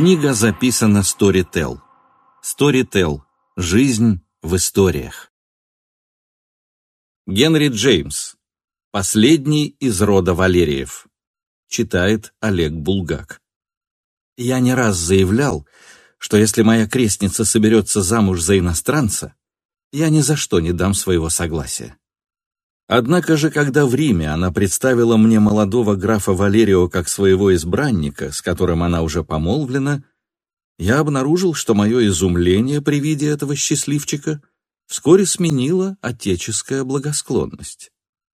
Книга записана Storytel. Storytel. Жизнь в историях. Генри Джеймс. Последний из рода Валериев. Читает Олег Булгак. Я не раз заявлял, что если моя крестница соберется замуж за иностранца, я ни за что не дам своего согласия. Однако же, когда в Риме она представила мне молодого графа Валерио как своего избранника, с которым она уже помолвлена, я обнаружил, что мое изумление при виде этого счастливчика вскоре сменила отеческая благосклонность.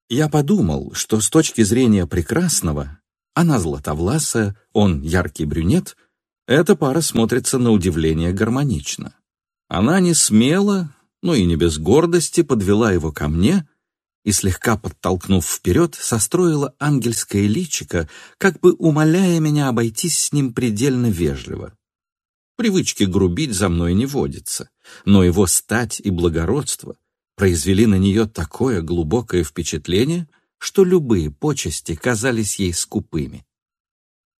Я подумал, что с точки зрения прекрасного, она златовласая, он яркий брюнет, эта пара смотрится на удивление гармонично. Она не смело, но и не без гордости подвела его ко мне — и, слегка подтолкнув вперед, состроила ангельское личико, как бы умоляя меня обойтись с ним предельно вежливо. Привычки грубить за мной не водится, но его стать и благородство произвели на нее такое глубокое впечатление, что любые почести казались ей скупыми.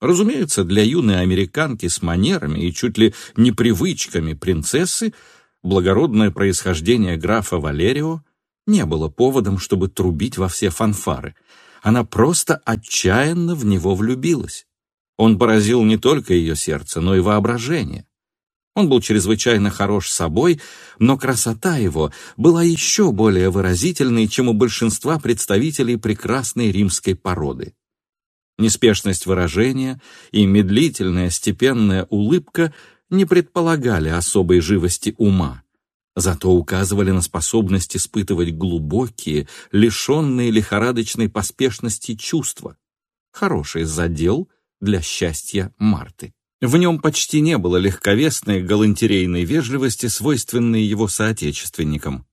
Разумеется, для юной американки с манерами и чуть ли не привычками принцессы благородное происхождение графа Валерио не было поводом, чтобы трубить во все фанфары. Она просто отчаянно в него влюбилась. Он поразил не только ее сердце, но и воображение. Он был чрезвычайно хорош собой, но красота его была еще более выразительной, чем у большинства представителей прекрасной римской породы. Неспешность выражения и медлительная степенная улыбка не предполагали особой живости ума зато указывали на способность испытывать глубокие, лишенные лихорадочной поспешности чувства. Хороший задел для счастья Марты. В нем почти не было легковесной галантерейной вежливости, свойственной его соотечественникам.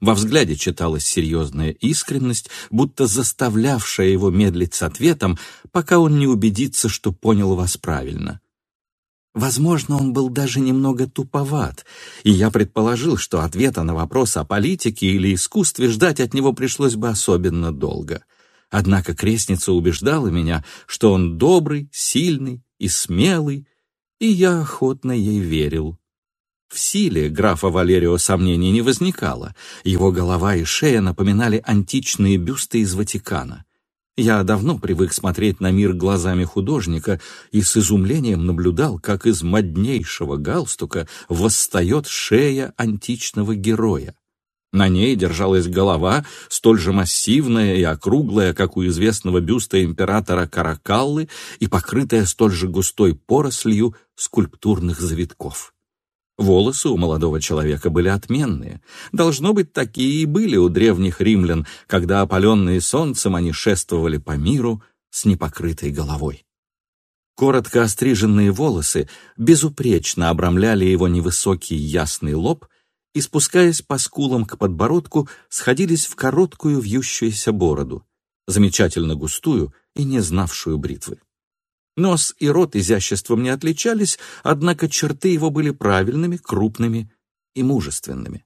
Во взгляде читалась серьезная искренность, будто заставлявшая его медлить с ответом, пока он не убедится, что понял вас правильно. Возможно, он был даже немного туповат, и я предположил, что ответа на вопрос о политике или искусстве ждать от него пришлось бы особенно долго. Однако крестница убеждала меня, что он добрый, сильный и смелый, и я охотно ей верил. В силе графа Валерио сомнений не возникало. Его голова и шея напоминали античные бюсты из Ватикана. Я давно привык смотреть на мир глазами художника и с изумлением наблюдал, как из моднейшего галстука восстает шея античного героя. На ней держалась голова, столь же массивная и округлая, как у известного бюста императора Каракаллы, и покрытая столь же густой порослью скульптурных завитков. Волосы у молодого человека были отменные. Должно быть, такие и были у древних римлян, когда, опаленные солнцем, они шествовали по миру с непокрытой головой. Коротко остриженные волосы безупречно обрамляли его невысокий ясный лоб и, спускаясь по скулам к подбородку, сходились в короткую вьющуюся бороду, замечательно густую и не знавшую бритвы. Нос и рот изяществом не отличались, однако черты его были правильными, крупными и мужественными.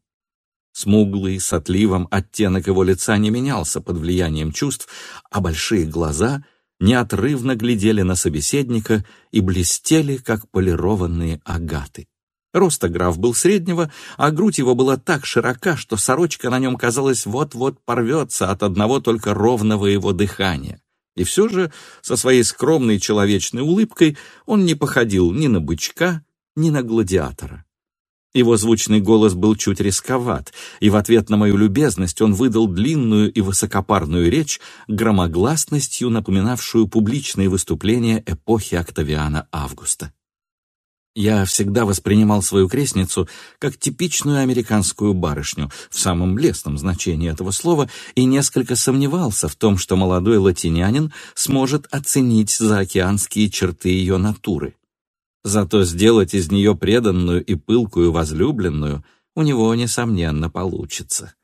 Смуглый, с отливом оттенок его лица не менялся под влиянием чувств, а большие глаза неотрывно глядели на собеседника и блестели, как полированные агаты. Роста граф был среднего, а грудь его была так широка, что сорочка на нем, казалось, вот-вот порвется от одного только ровного его дыхания. И все же со своей скромной человечной улыбкой он не походил ни на бычка, ни на гладиатора. Его звучный голос был чуть рисковат, и в ответ на мою любезность он выдал длинную и высокопарную речь, громогласностью напоминавшую публичные выступления эпохи Октавиана Августа. Я всегда воспринимал свою крестницу как типичную американскую барышню в самом лестном значении этого слова и несколько сомневался в том, что молодой латинянин сможет оценить заокеанские черты ее натуры. Зато сделать из нее преданную и пылкую возлюбленную у него, несомненно, получится.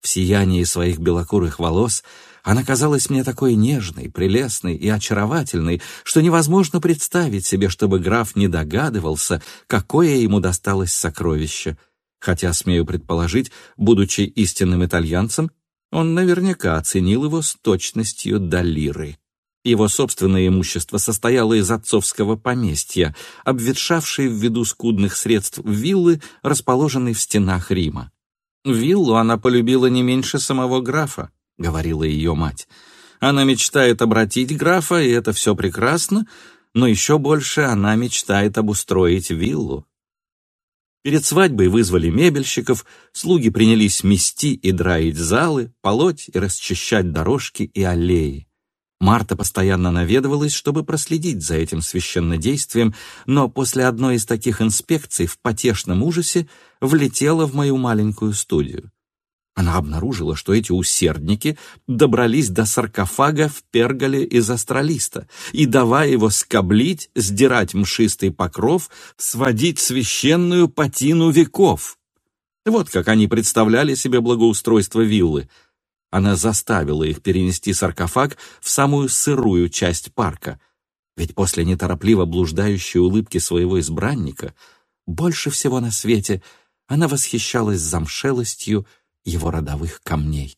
В сиянии своих белокурых волос она казалась мне такой нежной, прелестной и очаровательной, что невозможно представить себе, чтобы граф не догадывался, какое ему досталось сокровище. Хотя, смею предположить, будучи истинным итальянцем, он наверняка оценил его с точностью до лиры. Его собственное имущество состояло из отцовского поместья, обветшавшей ввиду скудных средств виллы, расположенной в стенах Рима. «Виллу она полюбила не меньше самого графа», — говорила ее мать. «Она мечтает обратить графа, и это все прекрасно, но еще больше она мечтает обустроить виллу». Перед свадьбой вызвали мебельщиков, слуги принялись мести и драить залы, полоть и расчищать дорожки и аллеи. Марта постоянно наведывалась, чтобы проследить за этим священнодействием, но после одной из таких инспекций в потешном ужасе влетела в мою маленькую студию. Она обнаружила, что эти усердники добрались до саркофага в перголе из астралиста, и, давая его скоблить, сдирать мшистый покров, сводить священную патину веков. Вот как они представляли себе благоустройство виллы — она заставила их перенести саркофаг в самую сырую часть парка. Ведь после неторопливо блуждающей улыбки своего избранника больше всего на свете она восхищалась замшелостью его родовых камней.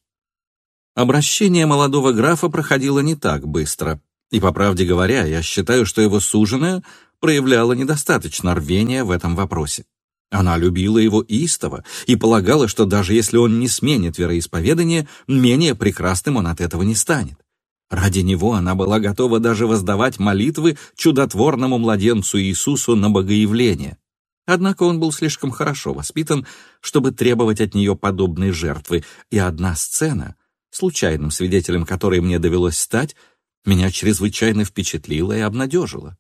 Обращение молодого графа проходило не так быстро, и, по правде говоря, я считаю, что его суженая проявляла недостаточно рвения в этом вопросе. Она любила его истово и полагала, что даже если он не сменит вероисповедание, менее прекрасным он от этого не станет. Ради него она была готова даже воздавать молитвы чудотворному младенцу Иисусу на богоявление. Однако он был слишком хорошо воспитан, чтобы требовать от нее подобной жертвы, и одна сцена, случайным свидетелем которой мне довелось стать, меня чрезвычайно впечатлила и обнадежила.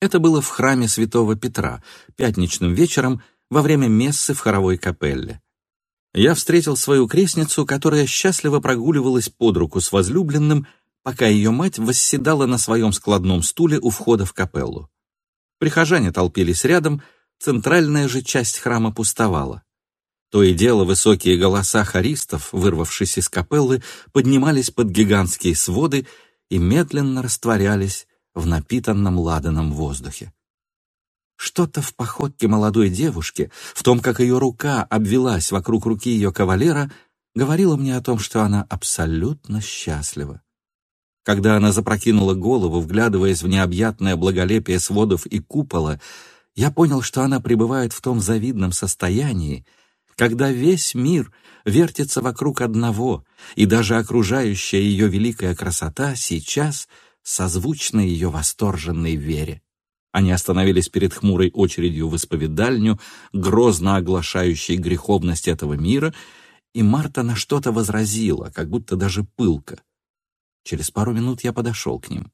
Это было в храме святого Петра, пятничным вечером, во время мессы в хоровой капелле. Я встретил свою крестницу, которая счастливо прогуливалась под руку с возлюбленным, пока ее мать восседала на своем складном стуле у входа в капеллу. Прихожане толпились рядом, центральная же часть храма пустовала. То и дело высокие голоса хористов, вырвавшись из капеллы, поднимались под гигантские своды и медленно растворялись в напитанном ладаном воздухе. Что-то в походке молодой девушки, в том, как ее рука обвелась вокруг руки ее кавалера, говорило мне о том, что она абсолютно счастлива. Когда она запрокинула голову, вглядываясь в необъятное благолепие сводов и купола, я понял, что она пребывает в том завидном состоянии, когда весь мир вертится вокруг одного, и даже окружающая ее великая красота сейчас созвучна ее восторженной вере. Они остановились перед хмурой очередью в исповедальню, грозно оглашающей греховность этого мира, и Марта на что-то возразила, как будто даже пылко. Через пару минут я подошел к ним.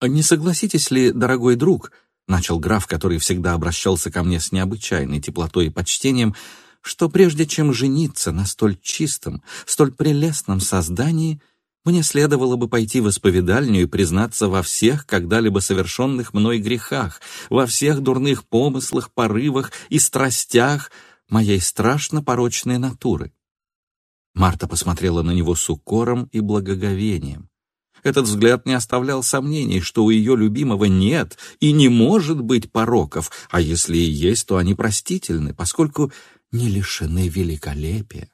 «Не согласитесь ли, дорогой друг», — начал граф, который всегда обращался ко мне с необычайной теплотой и почтением, что прежде чем жениться на столь чистом, столь прелестном создании — мне следовало бы пойти в исповедальню и признаться во всех когда-либо совершенных мной грехах, во всех дурных помыслах, порывах и страстях моей страшно порочной натуры. Марта посмотрела на него с укором и благоговением. Этот взгляд не оставлял сомнений, что у ее любимого нет и не может быть пороков, а если и есть, то они простительны, поскольку не лишены великолепия.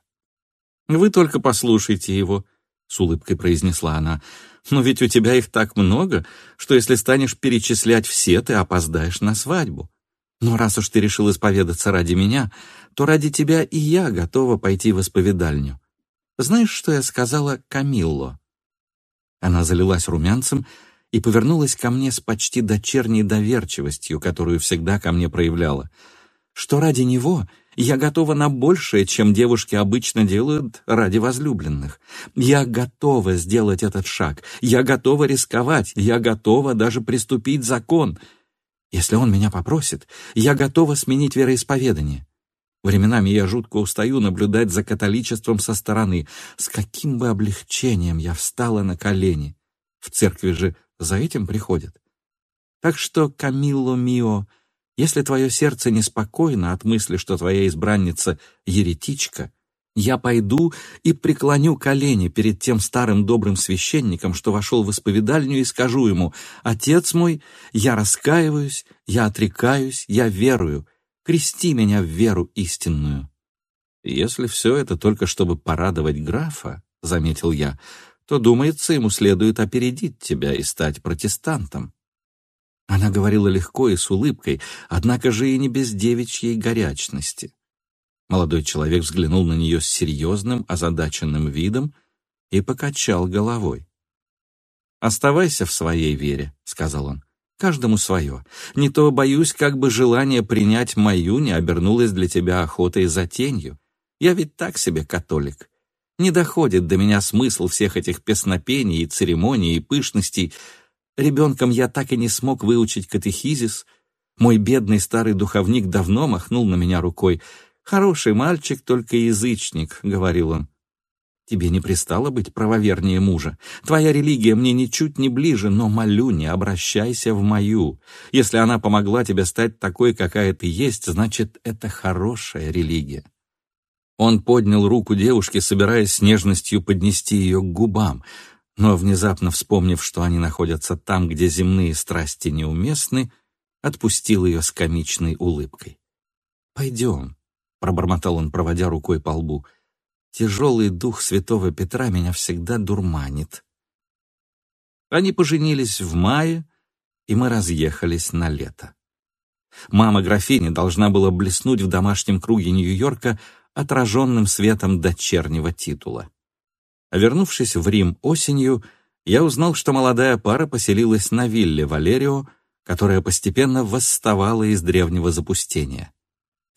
Вы только послушайте его, — с улыбкой произнесла она. «Но ведь у тебя их так много, что если станешь перечислять все, ты опоздаешь на свадьбу. Но раз уж ты решил исповедаться ради меня, то ради тебя и я готова пойти в исповедальню. Знаешь, что я сказала Камилло?» Она залилась румянцем и повернулась ко мне с почти дочерней доверчивостью, которую всегда ко мне проявляла. «Что ради него я готова на большее, чем девушки обычно делают ради возлюбленных. Я готова сделать этот шаг. Я готова рисковать. Я готова даже приступить закон. Если он меня попросит, я готова сменить вероисповедание. Временами я жутко устаю наблюдать за католичеством со стороны. С каким бы облегчением я встала на колени. В церкви же за этим приходят. Так что, Камилло Мио, если твое сердце неспокойно от мысли, что твоя избранница — еретичка, я пойду и преклоню колени перед тем старым добрым священником, что вошел в исповедальню, и скажу ему, «Отец мой, я раскаиваюсь, я отрекаюсь, я верую, крести меня в веру истинную». Если все это только чтобы порадовать графа, — заметил я, то, думается, ему следует опередить тебя и стать протестантом. Она говорила легко и с улыбкой, однако же и не без девичьей горячности. Молодой человек взглянул на нее с серьезным, озадаченным видом и покачал головой. «Оставайся в своей вере», — сказал он. «Каждому свое. Не то, боюсь, как бы желание принять мою не обернулось для тебя охотой за тенью. Я ведь так себе католик. Не доходит до меня смысл всех этих песнопений и церемоний и пышностей. Ребенком я так и не смог выучить катехизис. Мой бедный старый духовник давно махнул на меня рукой — «Хороший мальчик, только язычник», — говорил он. «Тебе не пристало быть правовернее мужа. Твоя религия мне ничуть не ближе, но молю, не обращайся в мою. Если она помогла тебе стать такой, какая ты есть, значит, это хорошая религия». Он поднял руку девушки, собираясь с нежностью поднести ее к губам, но, внезапно вспомнив, что они находятся там, где земные страсти неуместны, отпустил ее с комичной улыбкой. «Пойдем», — пробормотал он, проводя рукой по лбу. «Тяжелый дух святого Петра меня всегда дурманит». Они поженились в мае, и мы разъехались на лето. Мама графини должна была блеснуть в домашнем круге Нью-Йорка отраженным светом дочернего титула. А вернувшись в Рим осенью, я узнал, что молодая пара поселилась на вилле Валерио, которая постепенно восставала из древнего запустения.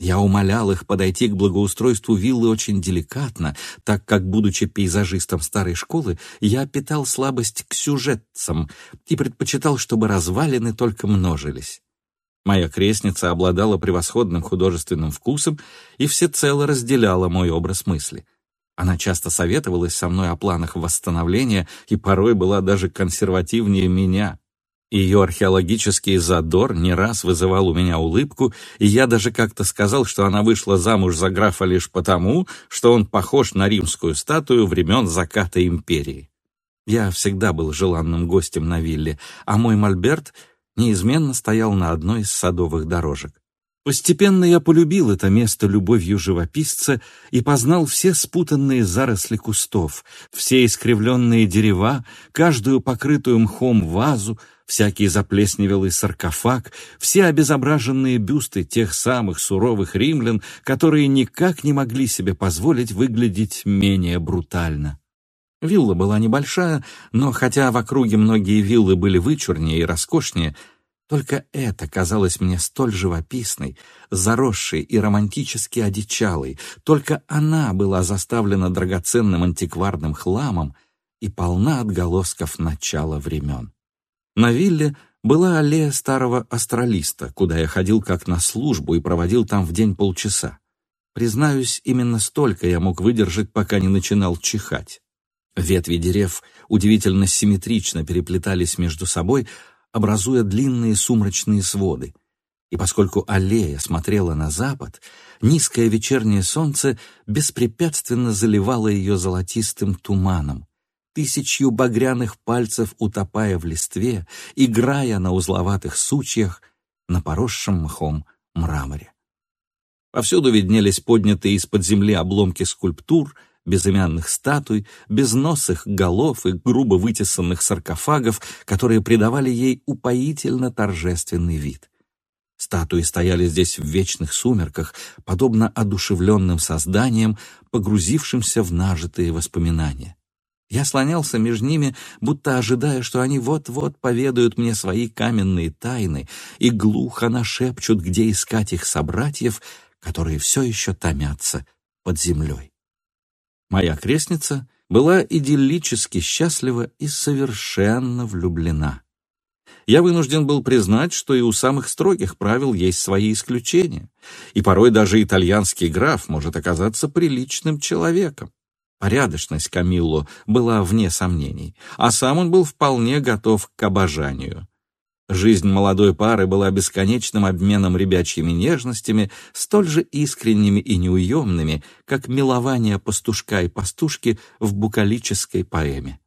Я умолял их подойти к благоустройству виллы очень деликатно, так как, будучи пейзажистом старой школы, я питал слабость к сюжетцам и предпочитал, чтобы развалины только множились. Моя крестница обладала превосходным художественным вкусом и всецело разделяла мой образ мысли. Она часто советовалась со мной о планах восстановления и порой была даже консервативнее меня. Ее археологический задор не раз вызывал у меня улыбку, и я даже как-то сказал, что она вышла замуж за графа лишь потому, что он похож на римскую статую времен заката империи. Я всегда был желанным гостем на вилле, а мой мольберт неизменно стоял на одной из садовых дорожек. Постепенно я полюбил это место любовью живописца и познал все спутанные заросли кустов, все искривленные дерева, каждую покрытую мхом вазу, всякий заплесневелый саркофаг, все обезображенные бюсты тех самых суровых римлян, которые никак не могли себе позволить выглядеть менее брутально. Вилла была небольшая, но хотя в округе многие виллы были вычурнее и роскошнее, только это казалось мне столь живописной, заросшей и романтически одичалой, только она была заставлена драгоценным антикварным хламом и полна отголосков начала времен. На вилле была аллея старого астралиста, куда я ходил как на службу и проводил там в день полчаса. Признаюсь, именно столько я мог выдержать, пока не начинал чихать. Ветви дерев удивительно симметрично переплетались между собой, образуя длинные сумрачные своды. И поскольку аллея смотрела на запад, низкое вечернее солнце беспрепятственно заливало ее золотистым туманом, тысячью багряных пальцев утопая в листве, играя на узловатых сучьях, на поросшем мхом мраморе. Повсюду виднелись поднятые из-под земли обломки скульптур, безымянных статуй, безносых голов и грубо вытесанных саркофагов, которые придавали ей упоительно торжественный вид. Статуи стояли здесь в вечных сумерках, подобно одушевленным созданиям, погрузившимся в нажитые воспоминания. Я слонялся между ними, будто ожидая, что они вот-вот поведают мне свои каменные тайны и глухо нашепчут, где искать их собратьев, которые все еще томятся под землей. Моя крестница была идиллически счастлива и совершенно влюблена. Я вынужден был признать, что и у самых строгих правил есть свои исключения, и порой даже итальянский граф может оказаться приличным человеком. Порядочность Камилло была вне сомнений, а сам он был вполне готов к обожанию. Жизнь молодой пары была бесконечным обменом ребячьими нежностями, столь же искренними и неуемными, как милование пастушка и пастушки в букалической поэме.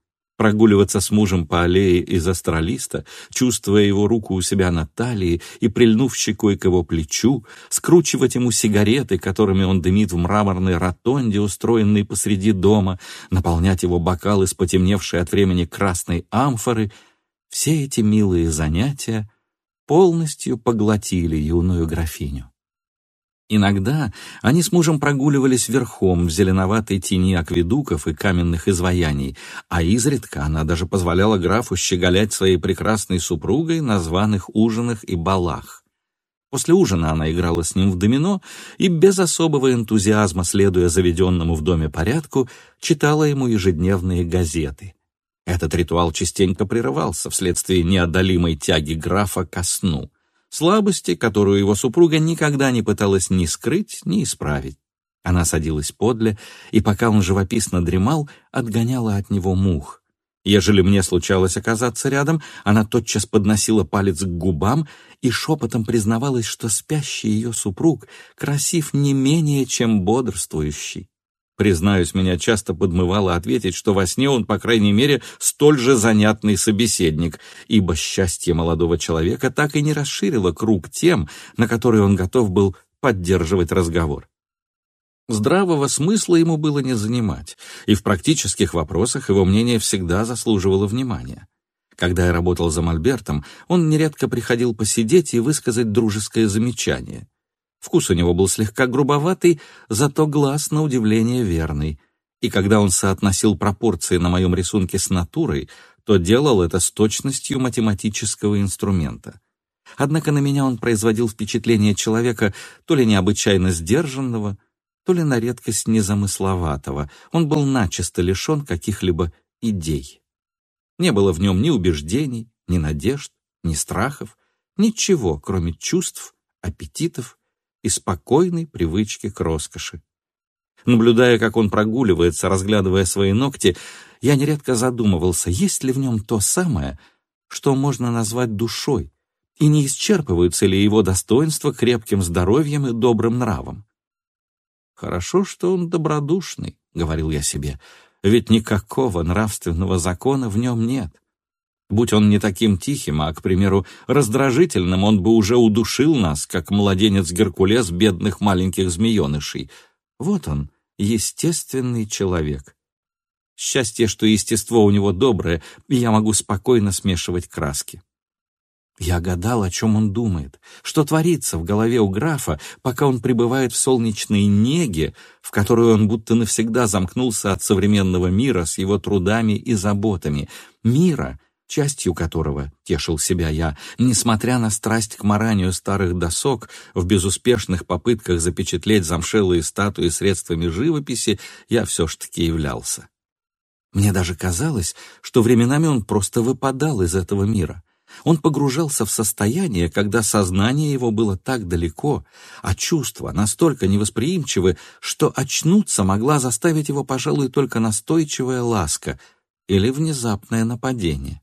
Прогуливаться с мужем по аллее из астралиста, чувствуя его руку у себя на талии и прильнув щекой к его плечу, скручивать ему сигареты, которыми он дымит в мраморной ротонде, устроенной посреди дома, наполнять его бокалы с потемневшей от времени красной амфоры — все эти милые занятия полностью поглотили юную графиню. Иногда они с мужем прогуливались верхом в зеленоватой тени акведуков и каменных изваяний, а изредка она даже позволяла графу щеголять своей прекрасной супругой на званых ужинах и балах. После ужина она играла с ним в домино и без особого энтузиазма, следуя заведенному в доме порядку, читала ему ежедневные газеты. Этот ритуал частенько прерывался вследствие неодолимой тяги графа ко сну слабости, которую его супруга никогда не пыталась ни скрыть, ни исправить. Она садилась подле, и пока он живописно дремал, отгоняла от него мух. Ежели мне случалось оказаться рядом, она тотчас подносила палец к губам и шепотом признавалась, что спящий ее супруг красив не менее, чем бодрствующий. Признаюсь, меня часто подмывало ответить, что во сне он, по крайней мере, столь же занятный собеседник, ибо счастье молодого человека так и не расширило круг тем, на которые он готов был поддерживать разговор. Здравого смысла ему было не занимать, и в практических вопросах его мнение всегда заслуживало внимания. Когда я работал за Мольбертом, он нередко приходил посидеть и высказать дружеское замечание — Вкус у него был слегка грубоватый, зато глаз, на удивление, верный. И когда он соотносил пропорции на моем рисунке с натурой, то делал это с точностью математического инструмента. Однако на меня он производил впечатление человека то ли необычайно сдержанного, то ли на редкость незамысловатого. Он был начисто лишен каких-либо идей. Не было в нем ни убеждений, ни надежд, ни страхов, ничего, кроме чувств, аппетитов и спокойной привычки к роскоши. Наблюдая, как он прогуливается, разглядывая свои ногти, я нередко задумывался, есть ли в нем то самое, что можно назвать душой, и не исчерпываются ли его достоинства крепким здоровьем и добрым нравом. «Хорошо, что он добродушный», — говорил я себе, — «ведь никакого нравственного закона в нем нет. Будь он не таким тихим, а, к примеру, раздражительным, он бы уже удушил нас, как младенец Геркулес бедных маленьких змеенышей. Вот он, естественный человек. Счастье, что естество у него доброе, и я могу спокойно смешивать краски. Я гадал, о чем он думает, что творится в голове у графа, пока он пребывает в солнечной неге, в которую он будто навсегда замкнулся от современного мира с его трудами и заботами, мира, частью которого, тешил себя я, несмотря на страсть к маранию старых досок, в безуспешных попытках запечатлеть замшелые статуи средствами живописи, я все ж таки являлся. Мне даже казалось, что временами он просто выпадал из этого мира. Он погружался в состояние, когда сознание его было так далеко, а чувства настолько невосприимчивы, что очнуться могла заставить его, пожалуй, только настойчивая ласка или внезапное нападение.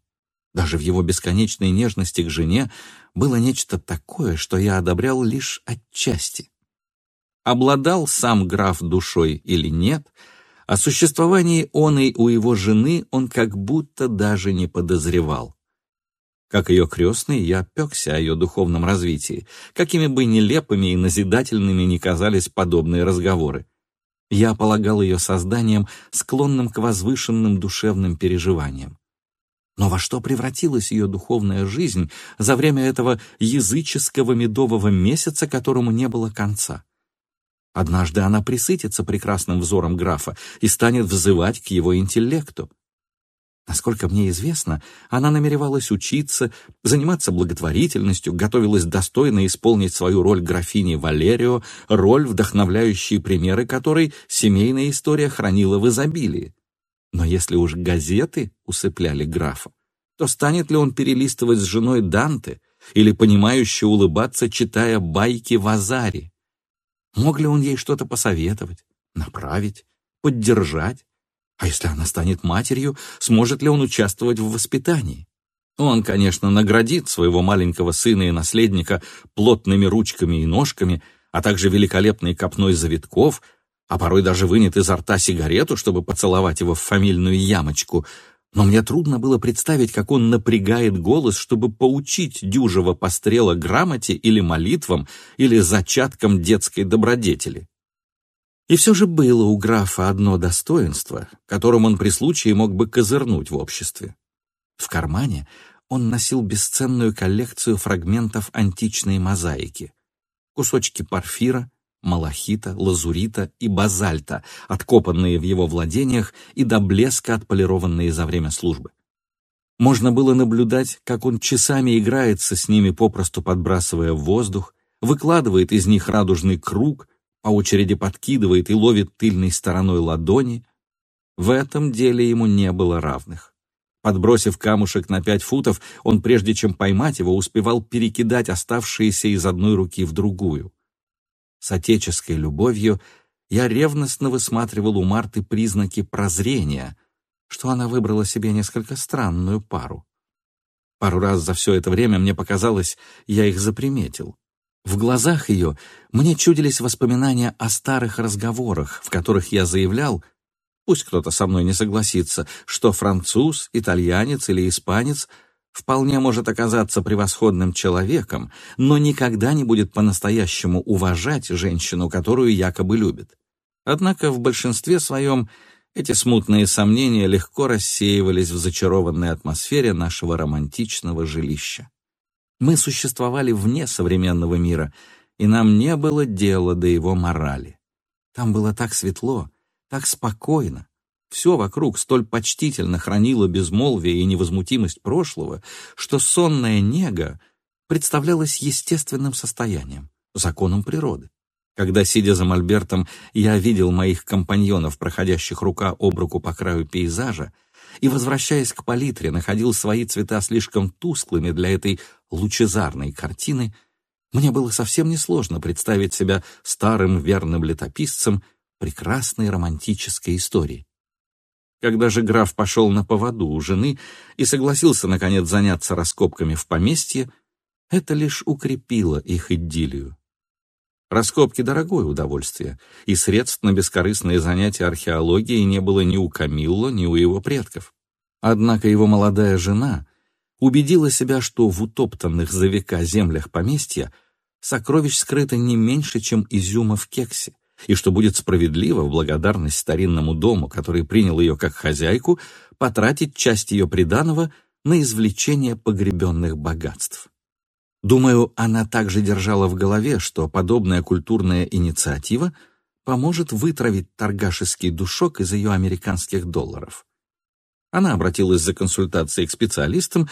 Даже в его бесконечной нежности к жене было нечто такое, что я одобрял лишь отчасти. Обладал сам граф душой или нет, о существовании он и у его жены он как будто даже не подозревал. Как ее крестный, я пекся о ее духовном развитии, какими бы нелепыми и назидательными ни казались подобные разговоры. Я полагал ее созданием, склонным к возвышенным душевным переживаниям. Но во что превратилась ее духовная жизнь за время этого языческого медового месяца, которому не было конца? Однажды она присытится прекрасным взором графа и станет взывать к его интеллекту. Насколько мне известно, она намеревалась учиться, заниматься благотворительностью, готовилась достойно исполнить свою роль графини Валерио, роль, вдохновляющие примеры которой семейная история хранила в изобилии. Но если уж газеты усыпляли графа, то станет ли он перелистывать с женой Данте или понимающе улыбаться, читая байки в Азаре? Мог ли он ей что-то посоветовать, направить, поддержать? А если она станет матерью, сможет ли он участвовать в воспитании? Он, конечно, наградит своего маленького сына и наследника плотными ручками и ножками, а также великолепной копной завитков — а порой даже вынет изо рта сигарету, чтобы поцеловать его в фамильную ямочку. но мне трудно было представить, как он напрягает голос, чтобы поучить дюжего пострела грамоте или молитвам, или зачаткам детской добродетели. И все же было у графа одно достоинство, которым он при случае мог бы козырнуть в обществе. В кармане он носил бесценную коллекцию фрагментов античной мозаики, кусочки порфира, малахита, лазурита и базальта, откопанные в его владениях и до блеска отполированные за время службы. Можно было наблюдать, как он часами играется с ними, попросту подбрасывая в воздух, выкладывает из них радужный круг, по очереди подкидывает и ловит тыльной стороной ладони. В этом деле ему не было равных. Подбросив камушек на пять футов, он, прежде чем поймать его, успевал перекидать оставшиеся из одной руки в другую. С отеческой любовью я ревностно высматривал у Марты признаки прозрения, что она выбрала себе несколько странную пару. Пару раз за все это время мне показалось, я их заприметил. В глазах ее мне чудились воспоминания о старых разговорах, в которых я заявлял, пусть кто-то со мной не согласится, что француз, итальянец или испанец — вполне может оказаться превосходным человеком, но никогда не будет по-настоящему уважать женщину, которую якобы любит. Однако в большинстве своем эти смутные сомнения легко рассеивались в зачарованной атмосфере нашего романтичного жилища. Мы существовали вне современного мира, и нам не было дела до его морали. Там было так светло, так спокойно, все вокруг столь почтительно хранило безмолвие и невозмутимость прошлого, что сонная нега представлялась естественным состоянием, законом природы. Когда, сидя за мольбертом, я видел моих компаньонов, проходящих рука об руку по краю пейзажа, и, возвращаясь к палитре, находил свои цвета слишком тусклыми для этой лучезарной картины, мне было совсем несложно представить себя старым верным летописцем прекрасной романтической истории. Когда же граф пошел на поводу у жены и согласился, наконец, заняться раскопками в поместье, это лишь укрепило их идиллию. Раскопки — дорогое удовольствие, и средств на бескорыстные занятия археологией не было ни у Камилла, ни у его предков. Однако его молодая жена убедила себя, что в утоптанных за века землях поместья сокровищ скрыто не меньше, чем изюма в кексе и что будет справедливо в благодарность старинному дому, который принял ее как хозяйку, потратить часть ее приданого на извлечение погребенных богатств. Думаю, она также держала в голове, что подобная культурная инициатива поможет вытравить торгашеский душок из ее американских долларов. Она обратилась за консультацией к специалистам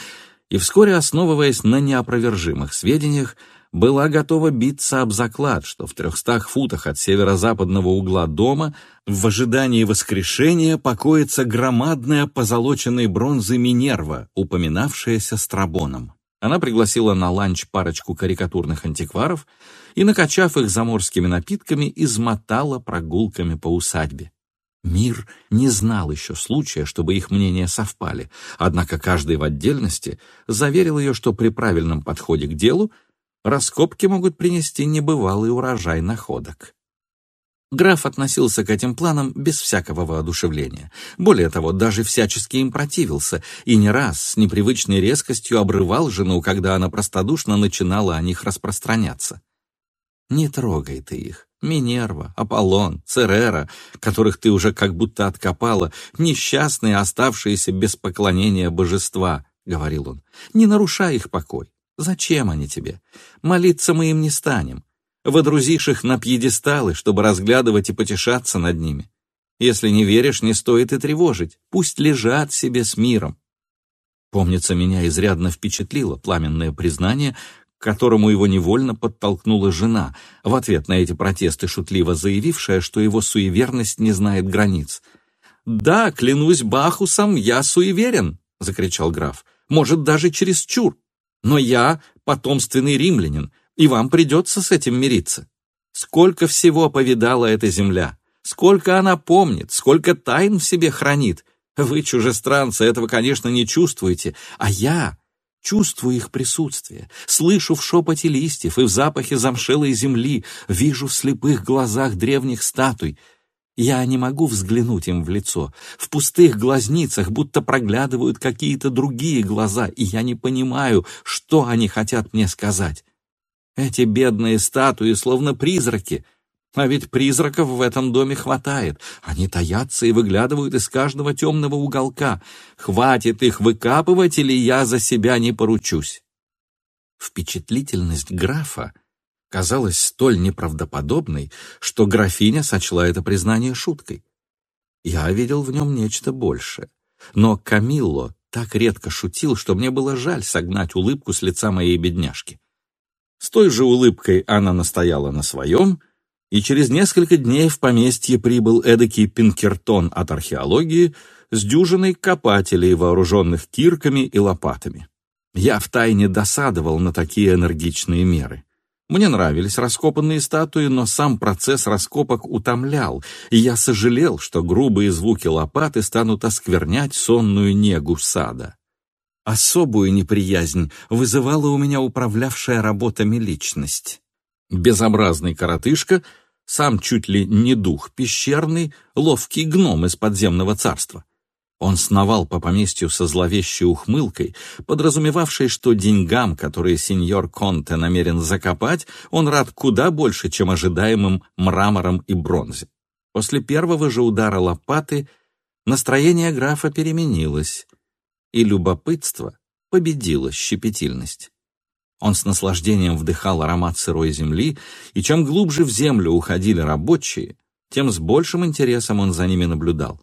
и вскоре, основываясь на неопровержимых сведениях, была готова биться об заклад, что в трехстах футах от северо-западного угла дома в ожидании воскрешения покоится громадная позолоченной бронзы Минерва, упоминавшаяся Страбоном. Она пригласила на ланч парочку карикатурных антикваров и, накачав их заморскими напитками, измотала прогулками по усадьбе. Мир не знал еще случая, чтобы их мнения совпали, однако каждый в отдельности заверил ее, что при правильном подходе к делу раскопки могут принести небывалый урожай находок. Граф относился к этим планам без всякого воодушевления. Более того, даже всячески им противился и не раз с непривычной резкостью обрывал жену, когда она простодушно начинала о них распространяться. «Не трогай ты их. Минерва, Аполлон, Церера, которых ты уже как будто откопала, несчастные, оставшиеся без поклонения божества», — говорил он. «Не нарушай их покой. Зачем они тебе? Молиться мы им не станем. Водрузишь их на пьедесталы, чтобы разглядывать и потешаться над ними. Если не веришь, не стоит и тревожить. Пусть лежат себе с миром. Помнится, меня изрядно впечатлило пламенное признание, к которому его невольно подтолкнула жена, в ответ на эти протесты шутливо заявившая, что его суеверность не знает границ. «Да, клянусь Бахусом, я суеверен!» — закричал граф. «Может, даже чересчур. Но я потомственный римлянин, и вам придется с этим мириться. Сколько всего повидала эта земля, сколько она помнит, сколько тайн в себе хранит. Вы, чужестранцы, этого, конечно, не чувствуете, а я чувствую их присутствие, слышу в шепоте листьев и в запахе замшелой земли, вижу в слепых глазах древних статуй. Я не могу взглянуть им в лицо. В пустых глазницах будто проглядывают какие-то другие глаза, и я не понимаю, что они хотят мне сказать. Эти бедные статуи словно призраки. А ведь призраков в этом доме хватает. Они таятся и выглядывают из каждого темного уголка. Хватит их выкапывать, или я за себя не поручусь. Впечатлительность графа казалась столь неправдоподобной, что графиня сочла это признание шуткой. Я видел в нем нечто большее. Но Камилло так редко шутил, что мне было жаль согнать улыбку с лица моей бедняжки. С той же улыбкой она настояла на своем, и через несколько дней в поместье прибыл эдакий Пинкертон от археологии с дюжиной копателей, вооруженных кирками и лопатами. Я втайне досадовал на такие энергичные меры. Мне нравились раскопанные статуи, но сам процесс раскопок утомлял, и я сожалел, что грубые звуки лопаты станут осквернять сонную негу сада. Особую неприязнь вызывала у меня управлявшая работами личность. Безобразный коротышка, сам чуть ли не дух пещерный, ловкий гном из подземного царства. Он сновал по поместью со зловещей ухмылкой, подразумевавшей, что деньгам, которые сеньор Конте намерен закопать, он рад куда больше, чем ожидаемым мрамором и бронзе. После первого же удара лопаты настроение графа переменилось, и любопытство победило щепетильность. Он с наслаждением вдыхал аромат сырой земли, и чем глубже в землю уходили рабочие, тем с большим интересом он за ними наблюдал.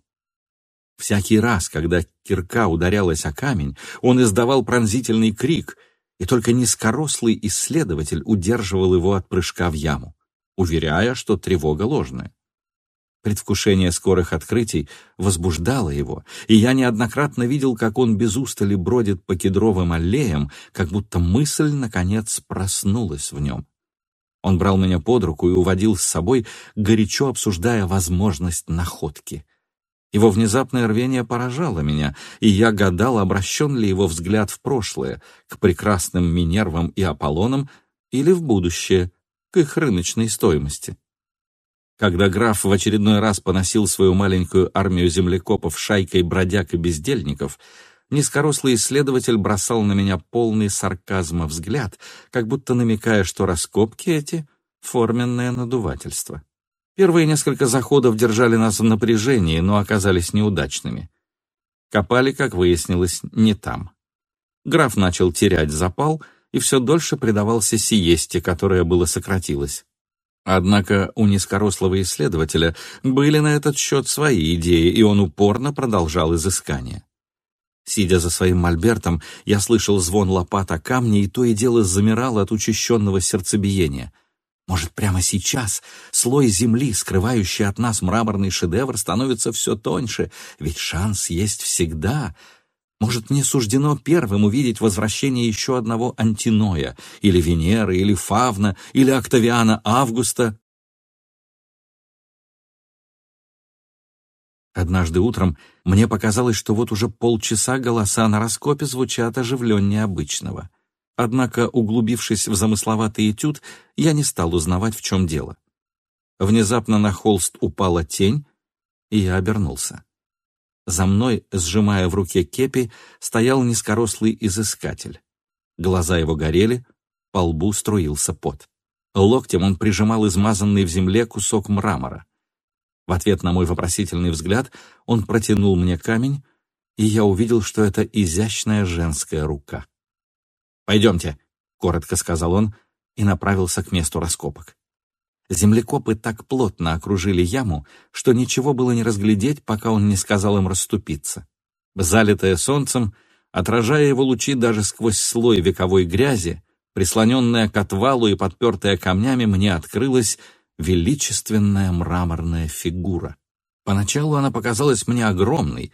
Всякий раз, когда кирка ударялась о камень, он издавал пронзительный крик, и только низкорослый исследователь удерживал его от прыжка в яму, уверяя, что тревога ложная. Предвкушение скорых открытий возбуждало его, и я неоднократно видел, как он без устали бродит по кедровым аллеям, как будто мысль, наконец, проснулась в нем. Он брал меня под руку и уводил с собой, горячо обсуждая возможность находки — его внезапное рвение поражало меня, и я гадал, обращен ли его взгляд в прошлое, к прекрасным Минервам и Аполлонам, или в будущее, к их рыночной стоимости. Когда граф в очередной раз поносил свою маленькую армию землекопов шайкой бродяг и бездельников, низкорослый исследователь бросал на меня полный сарказма взгляд, как будто намекая, что раскопки эти — форменное надувательство. Первые несколько заходов держали нас в напряжении, но оказались неудачными. Копали, как выяснилось, не там. Граф начал терять запал и все дольше предавался сиесте, которая было сократилась. Однако у низкорослого исследователя были на этот счет свои идеи, и он упорно продолжал изыскание. Сидя за своим мольбертом, я слышал звон лопат о и то и дело замирал от учащенного сердцебиения — может, прямо сейчас слой земли, скрывающий от нас мраморный шедевр, становится все тоньше, ведь шанс есть всегда. Может, мне суждено первым увидеть возвращение еще одного Антиноя, или Венеры, или Фавна, или Октавиана Августа? Однажды утром мне показалось, что вот уже полчаса голоса на раскопе звучат оживленнее обычного. Однако, углубившись в замысловатый этюд, я не стал узнавать, в чем дело. Внезапно на холст упала тень, и я обернулся. За мной, сжимая в руке кепи, стоял низкорослый изыскатель. Глаза его горели, по лбу струился пот. Локтем он прижимал измазанный в земле кусок мрамора. В ответ на мой вопросительный взгляд он протянул мне камень, и я увидел, что это изящная женская рука. «Пойдемте», — коротко сказал он и направился к месту раскопок. Землекопы так плотно окружили яму, что ничего было не разглядеть, пока он не сказал им расступиться. Залитая солнцем, отражая его лучи даже сквозь слой вековой грязи, прислоненная к отвалу и подпертая камнями, мне открылась величественная мраморная фигура. Поначалу она показалась мне огромной,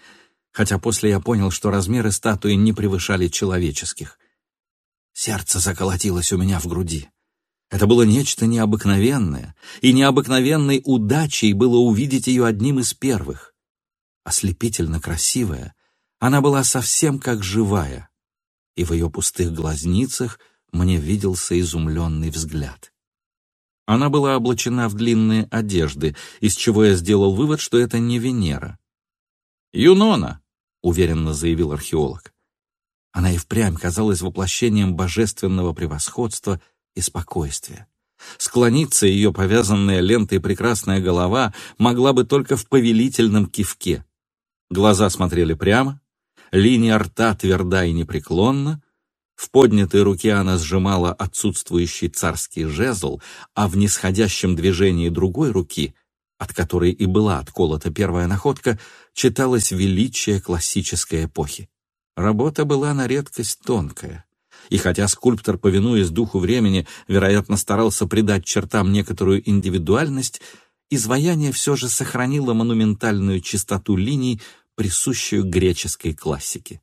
хотя после я понял, что размеры статуи не превышали человеческих. Сердце заколотилось у меня в груди. Это было нечто необыкновенное, и необыкновенной удачей было увидеть ее одним из первых. Ослепительно красивая, она была совсем как живая, и в ее пустых глазницах мне виделся изумленный взгляд. Она была облачена в длинные одежды, из чего я сделал вывод, что это не Венера. «Юнона», — уверенно заявил археолог. Она и впрямь казалась воплощением божественного превосходства и спокойствия. Склониться ее повязанная лентой прекрасная голова могла бы только в повелительном кивке. Глаза смотрели прямо, линия рта тверда и непреклонна, в поднятой руке она сжимала отсутствующий царский жезл, а в нисходящем движении другой руки, от которой и была отколота первая находка, читалось величие классической эпохи. Работа была на редкость тонкая. И хотя скульптор, повинуясь духу времени, вероятно, старался придать чертам некоторую индивидуальность, изваяние все же сохранило монументальную чистоту линий, присущую греческой классике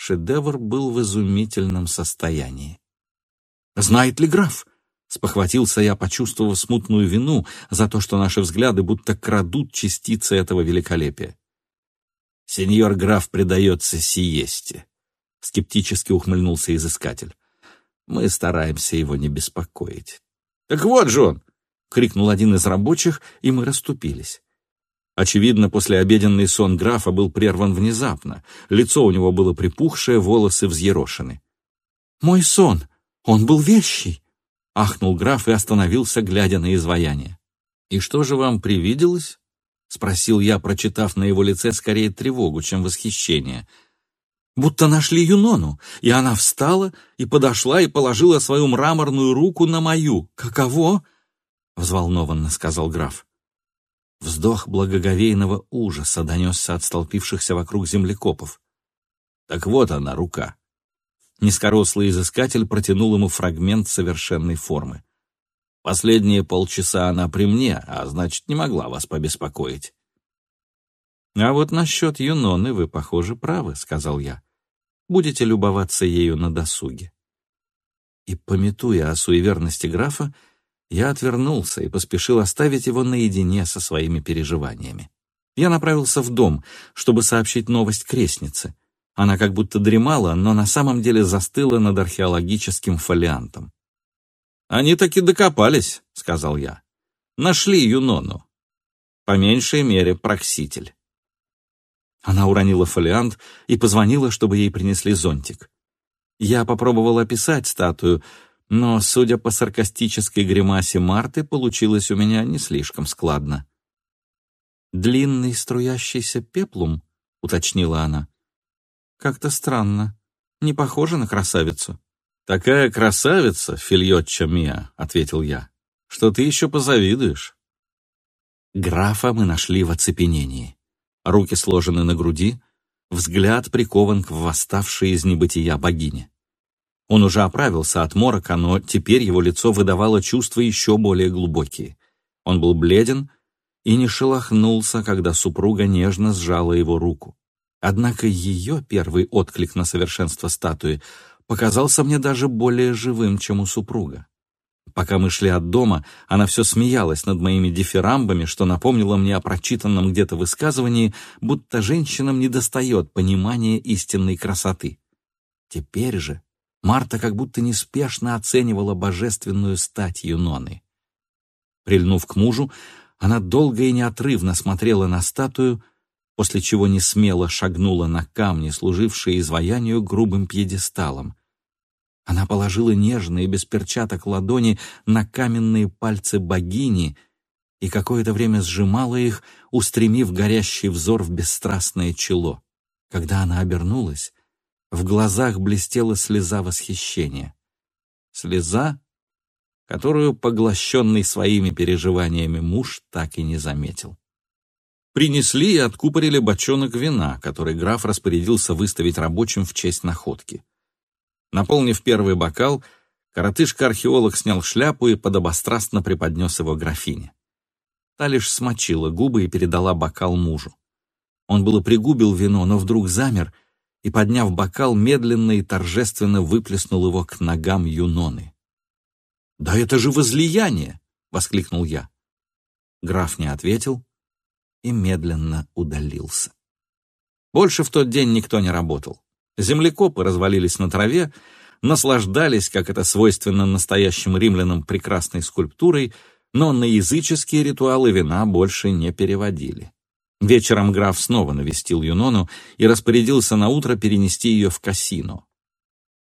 шедевр был в изумительном состоянии. «Знает ли граф?» — спохватился я, почувствовав смутную вину за то, что наши взгляды будто крадут частицы этого великолепия. «Сеньор граф предается сиесте», — скептически ухмыльнулся изыскатель. «Мы стараемся его не беспокоить». «Так вот же он!» — крикнул один из рабочих, и мы расступились. Очевидно, послеобеденный сон графа был прерван внезапно. Лицо у него было припухшее, волосы взъерошены. «Мой сон! Он был вещий!» — ахнул граф и остановился, глядя на изваяние. «И что же вам привиделось?» — спросил я, прочитав на его лице скорее тревогу, чем восхищение. «Будто нашли Юнону, и она встала и подошла и положила свою мраморную руку на мою. Каково?» — взволнованно сказал граф. Вздох благоговейного ужаса донесся от столпившихся вокруг землекопов. Так вот она, рука. Низкорослый изыскатель протянул ему фрагмент совершенной формы. Последние полчаса она при мне, а значит, не могла вас побеспокоить. «А вот насчет Юноны вы, похоже, правы», — сказал я. «Будете любоваться ею на досуге». И, пометуя о суеверности графа, я отвернулся и поспешил оставить его наедине со своими переживаниями. Я направился в дом, чтобы сообщить новость крестнице. Она как будто дремала, но на самом деле застыла над археологическим фолиантом. «Они таки докопались», — сказал я. «Нашли Юнону. По меньшей мере, прокситель». Она уронила фолиант и позвонила, чтобы ей принесли зонтик. Я попробовал описать статую, но, судя по саркастической гримасе Марты, получилось у меня не слишком складно. «Длинный струящийся пеплум?» — уточнила она. «Как-то странно. Не похоже на красавицу». «Такая красавица, Фильотча Мия», — ответил я, — «что ты еще позавидуешь». Графа мы нашли в оцепенении. Руки сложены на груди, взгляд прикован к восставшей из небытия богине. Он уже оправился от морока, но теперь его лицо выдавало чувства еще более глубокие. Он был бледен и не шелохнулся, когда супруга нежно сжала его руку. Однако ее первый отклик на совершенство статуи показался мне даже более живым, чем у супруга. Пока мы шли от дома, она все смеялась над моими дифирамбами, что напомнило мне о прочитанном где-то высказывании, будто женщинам недостает понимания истинной красоты. Теперь же Марта как будто неспешно оценивала божественную стать Юноны. Прильнув к мужу, она долго и неотрывно смотрела на статую, после чего не смело шагнула на камни, служившие изваянию грубым пьедесталом. Она положила нежные, без перчаток ладони на каменные пальцы богини и какое-то время сжимала их, устремив горящий взор в бесстрастное чело. Когда она обернулась, в глазах блестела слеза восхищения. Слеза, которую поглощенный своими переживаниями муж так и не заметил. Принесли и откупорили бочонок вина, который граф распорядился выставить рабочим в честь находки. Наполнив первый бокал, коротышка-археолог снял шляпу и подобострастно преподнес его графине. Та лишь смочила губы и передала бокал мужу. Он было пригубил вино, но вдруг замер — и, подняв бокал, медленно и торжественно выплеснул его к ногам Юноны. «Да это же возлияние!» — воскликнул я. Граф не ответил и медленно удалился. Больше в тот день никто не работал. Землекопы развалились на траве, наслаждались, как это свойственно настоящим римлянам, прекрасной скульптурой, но на языческие ритуалы вина больше не переводили. Вечером граф снова навестил Юнону и распорядился на утро перенести ее в Кассину.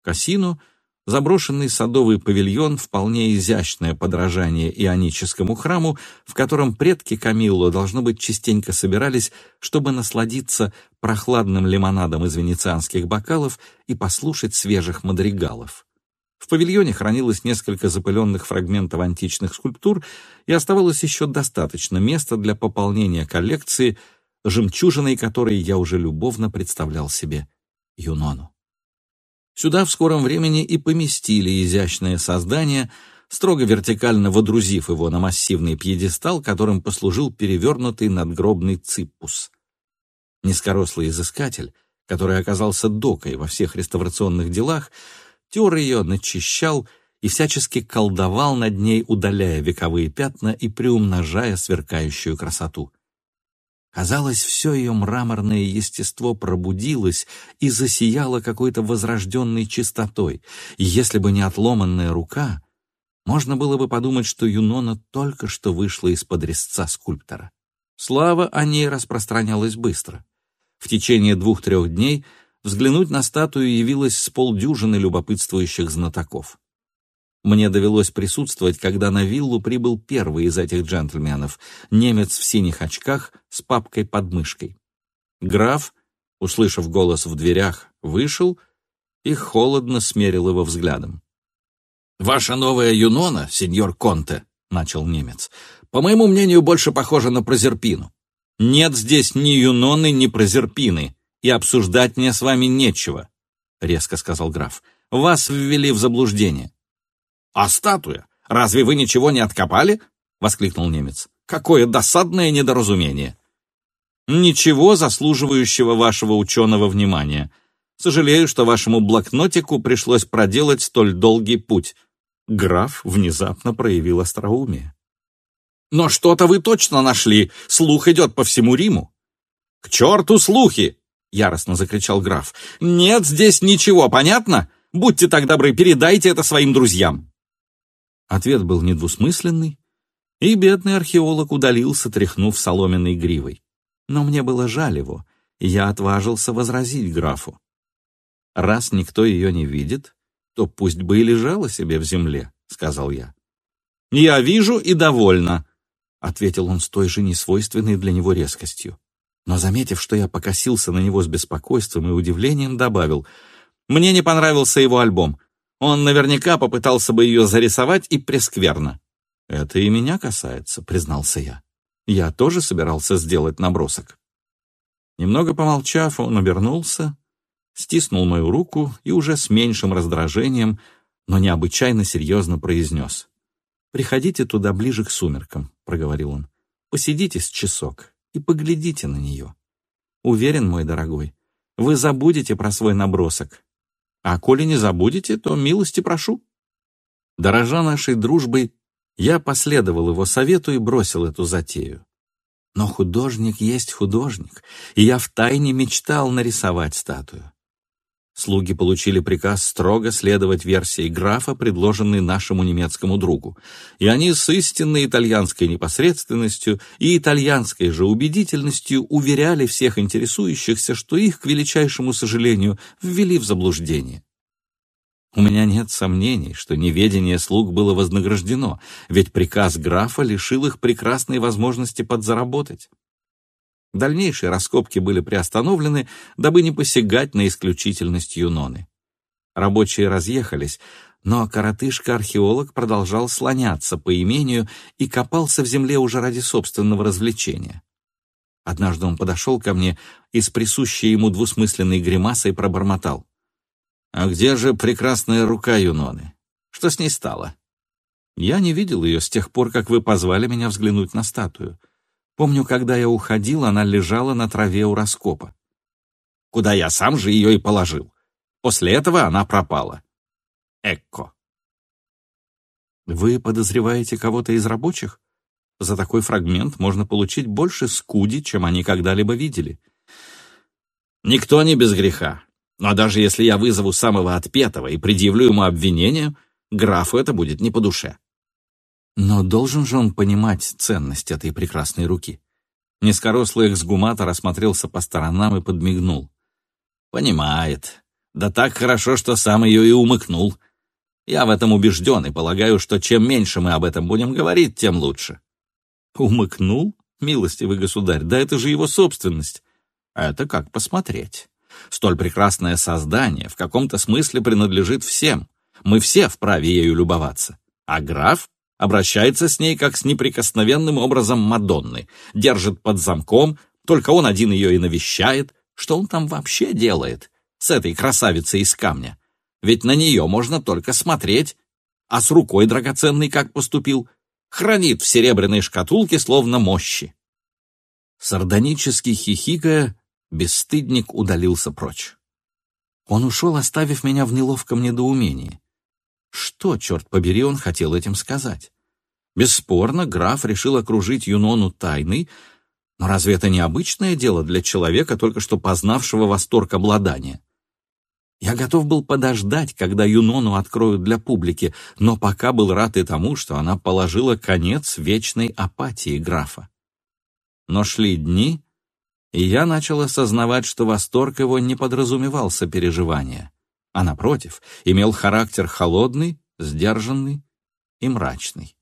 Кассину — заброшенный садовый павильон, вполне изящное подражание ионическому храму, в котором предки Камилло, должно быть, частенько собирались, чтобы насладиться прохладным лимонадом из венецианских бокалов и послушать свежих мадригалов. В павильоне хранилось несколько запыленных фрагментов античных скульптур, и оставалось еще достаточно места для пополнения коллекции, жемчужиной которой я уже любовно представлял себе Юнону. Сюда в скором времени и поместили изящное создание, строго вертикально водрузив его на массивный пьедестал, которым послужил перевернутый надгробный циппус. Низкорослый изыскатель, который оказался докой во всех реставрационных делах, тер ее, начищал и всячески колдовал над ней, удаляя вековые пятна и приумножая сверкающую красоту. Казалось, все ее мраморное естество пробудилось и засияло какой-то возрожденной чистотой, и если бы не отломанная рука, можно было бы подумать, что Юнона только что вышла из-под резца скульптора. Слава о ней распространялась быстро. В течение двух-трех дней взглянуть на статую явилось с полдюжины любопытствующих знатоков. Мне довелось присутствовать, когда на виллу прибыл первый из этих джентльменов, немец в синих очках с папкой под мышкой. Граф, услышав голос в дверях, вышел и холодно смерил его взглядом. «Ваша новая Юнона, сеньор Конте», — начал немец, — «по моему мнению, больше похожа на Прозерпину. Нет здесь ни Юноны, ни Прозерпины, и обсуждать мне с вами нечего», — резко сказал граф. «Вас ввели в заблуждение». «А статуя? Разве вы ничего не откопали?» — воскликнул немец. «Какое досадное недоразумение!» «Ничего заслуживающего вашего ученого внимания. Сожалею, что вашему блокнотику пришлось проделать столь долгий путь». Граф внезапно проявил остроумие. «Но что-то вы точно нашли. Слух идет по всему Риму». «К черту слухи!» — яростно закричал граф. «Нет здесь ничего, понятно? Будьте так добры, передайте это своим друзьям». Ответ был недвусмысленный, и бедный археолог удалился, тряхнув соломенной гривой. Но мне было жаль его, и я отважился возразить графу. «Раз никто ее не видит, то пусть бы и лежала себе в земле», — сказал я. «Я вижу и довольна», — ответил он с той же несвойственной для него резкостью. Но, заметив, что я покосился на него с беспокойством и удивлением, добавил, «Мне не понравился его альбом. Он наверняка попытался бы ее зарисовать и прескверно. «Это и меня касается», — признался я. «Я тоже собирался сделать набросок». Немного помолчав, он обернулся, стиснул мою руку и уже с меньшим раздражением, но необычайно серьезно произнес. «Приходите туда ближе к сумеркам», — проговорил он. «Посидите с часок и поглядите на нее. Уверен, мой дорогой, вы забудете про свой набросок, а коли не забудете, то милости прошу. Дорожа нашей дружбой, я последовал его совету и бросил эту затею. Но художник есть художник, и я втайне мечтал нарисовать статую. Слуги получили приказ строго следовать версии графа, предложенной нашему немецкому другу, и они с истинной итальянской непосредственностью и итальянской же убедительностью уверяли всех интересующихся, что их, к величайшему сожалению, ввели в заблуждение. У меня нет сомнений, что неведение слуг было вознаграждено, ведь приказ графа лишил их прекрасной возможности подзаработать. Дальнейшие раскопки были приостановлены, дабы не посягать на исключительность Юноны. Рабочие разъехались, но коротышка-археолог продолжал слоняться по имению и копался в земле уже ради собственного развлечения. Однажды он подошел ко мне и с присущей ему двусмысленной гримасой пробормотал. «А где же прекрасная рука Юноны? Что с ней стало?» «Я не видел ее с тех пор, как вы позвали меня взглянуть на статую. Помню, когда я уходил, она лежала на траве у раскопа. Куда я сам же ее и положил. После этого она пропала. Экко. Вы подозреваете кого-то из рабочих? За такой фрагмент можно получить больше скуди, чем они когда-либо видели. Никто не без греха. Но даже если я вызову самого отпетого и предъявлю ему обвинение, графу это будет не по душе. Но должен же он понимать ценность этой прекрасной руки. Низкорослый эксгуматор осмотрелся по сторонам и подмигнул. «Понимает. Да так хорошо, что сам ее и умыкнул. Я в этом убежден и полагаю, что чем меньше мы об этом будем говорить, тем лучше». «Умыкнул? Милостивый государь, да это же его собственность». «Это как посмотреть. Столь прекрасное создание в каком-то смысле принадлежит всем. Мы все вправе ею любоваться. А граф обращается с ней как с неприкосновенным образом Мадонны, держит под замком, только он один ее и навещает. Что он там вообще делает с этой красавицей из камня? Ведь на нее можно только смотреть. А с рукой драгоценной как поступил? Хранит в серебряной шкатулке словно мощи. Сардонически хихикая, бесстыдник удалился прочь. Он ушел, оставив меня в неловком недоумении. Что, черт побери, он хотел этим сказать? Бесспорно, граф решил окружить Юнону тайной, но разве это не обычное дело для человека, только что познавшего восторг обладания? Я готов был подождать, когда Юнону откроют для публики, но пока был рад и тому, что она положила конец вечной апатии графа. Но шли дни, и я начал осознавать, что восторг его не подразумевал сопереживания а, напротив, имел характер холодный, сдержанный и мрачный.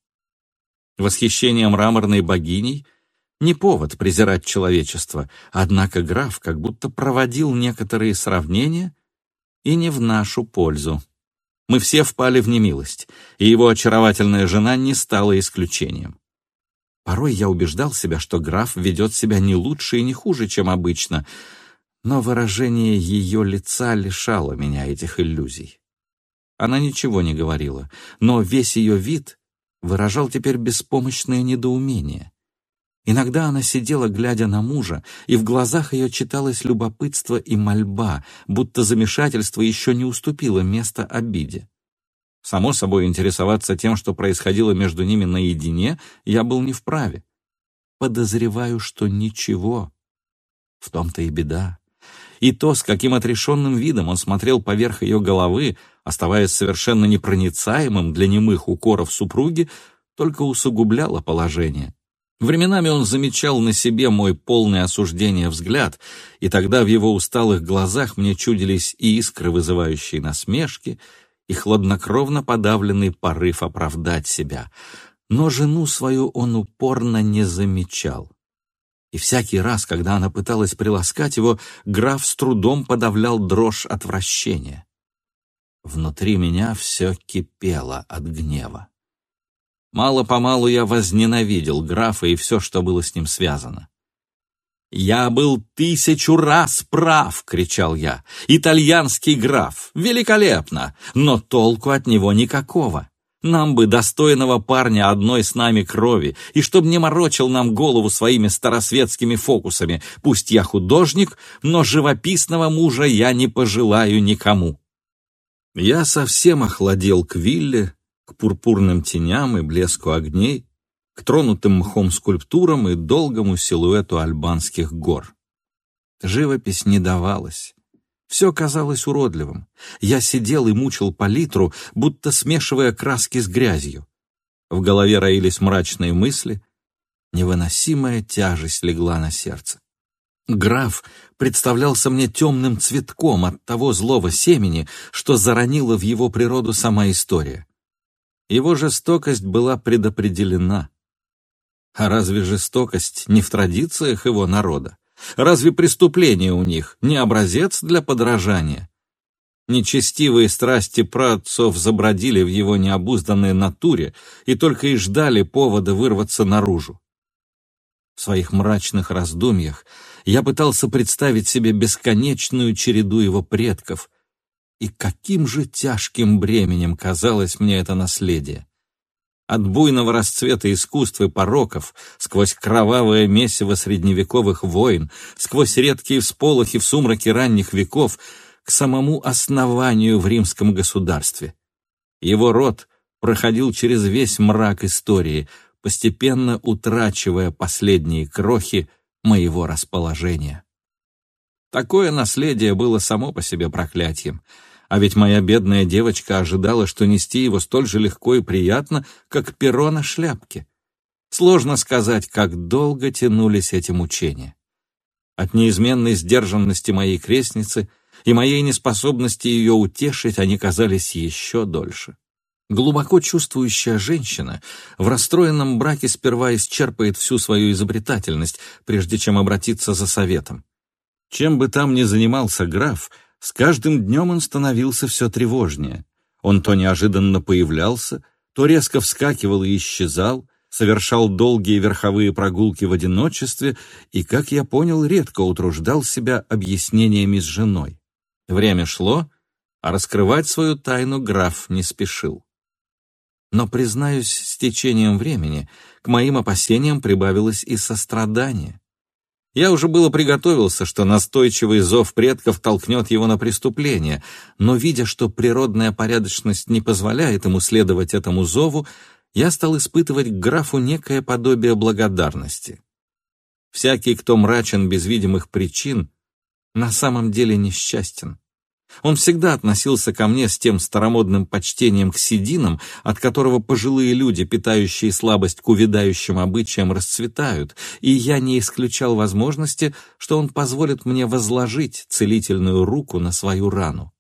Восхищение мраморной богиней — не повод презирать человечество, однако граф как будто проводил некоторые сравнения и не в нашу пользу. Мы все впали в немилость, и его очаровательная жена не стала исключением. Порой я убеждал себя, что граф ведет себя не лучше и не хуже, чем обычно — но выражение ее лица лишало меня этих иллюзий. Она ничего не говорила, но весь ее вид выражал теперь беспомощное недоумение. Иногда она сидела, глядя на мужа, и в глазах ее читалось любопытство и мольба, будто замешательство еще не уступило место обиде. Само собой, интересоваться тем, что происходило между ними наедине, я был не вправе. Подозреваю, что ничего. В том-то и беда и то, с каким отрешенным видом он смотрел поверх ее головы, оставаясь совершенно непроницаемым для немых укоров супруги, только усугубляло положение. Временами он замечал на себе мой полный осуждение взгляд, и тогда в его усталых глазах мне чудились и искры, вызывающие насмешки, и хладнокровно подавленный порыв оправдать себя. Но жену свою он упорно не замечал и всякий раз, когда она пыталась приласкать его, граф с трудом подавлял дрожь отвращения. Внутри меня все кипело от гнева. Мало-помалу я возненавидел графа и все, что было с ним связано. «Я был тысячу раз прав!» — кричал я. «Итальянский граф! Великолепно! Но толку от него никакого!» Нам бы достойного парня одной с нами крови, и чтоб не морочил нам голову своими старосветскими фокусами. Пусть я художник, но живописного мужа я не пожелаю никому. Я совсем охладел к вилле, к пурпурным теням и блеску огней, к тронутым мхом скульптурам и долгому силуэту альбанских гор. Живопись не давалась. Все казалось уродливым. Я сидел и мучил палитру, будто смешивая краски с грязью. В голове роились мрачные мысли. Невыносимая тяжесть легла на сердце. Граф представлялся мне темным цветком от того злого семени, что заронила в его природу сама история. Его жестокость была предопределена. А разве жестокость не в традициях его народа? Разве преступление у них не образец для подражания? Нечестивые страсти праотцов забродили в его необузданной натуре и только и ждали повода вырваться наружу. В своих мрачных раздумьях я пытался представить себе бесконечную череду его предков, и каким же тяжким бременем казалось мне это наследие. От буйного расцвета искусств и пороков, сквозь кровавое месиво средневековых войн, сквозь редкие всполохи в сумраке ранних веков, к самому основанию в римском государстве. Его род проходил через весь мрак истории, постепенно утрачивая последние крохи моего расположения. Такое наследие было само по себе проклятием. А ведь моя бедная девочка ожидала, что нести его столь же легко и приятно, как перо на шляпке. Сложно сказать, как долго тянулись эти мучения. От неизменной сдержанности моей крестницы и моей неспособности ее утешить они казались еще дольше. Глубоко чувствующая женщина в расстроенном браке сперва исчерпает всю свою изобретательность, прежде чем обратиться за советом. Чем бы там ни занимался граф, с каждым днем он становился все тревожнее. Он то неожиданно появлялся, то резко вскакивал и исчезал, совершал долгие верховые прогулки в одиночестве и, как я понял, редко утруждал себя объяснениями с женой. Время шло, а раскрывать свою тайну граф не спешил. Но, признаюсь, с течением времени к моим опасениям прибавилось и сострадание. Я уже было приготовился, что настойчивый зов предков толкнет его на преступление, но, видя, что природная порядочность не позволяет ему следовать этому зову, я стал испытывать к графу некое подобие благодарности. Всякий, кто мрачен без видимых причин, на самом деле несчастен. Он всегда относился ко мне с тем старомодным почтением к сединам, от которого пожилые люди, питающие слабость к увядающим обычаям, расцветают, и я не исключал возможности, что он позволит мне возложить целительную руку на свою рану.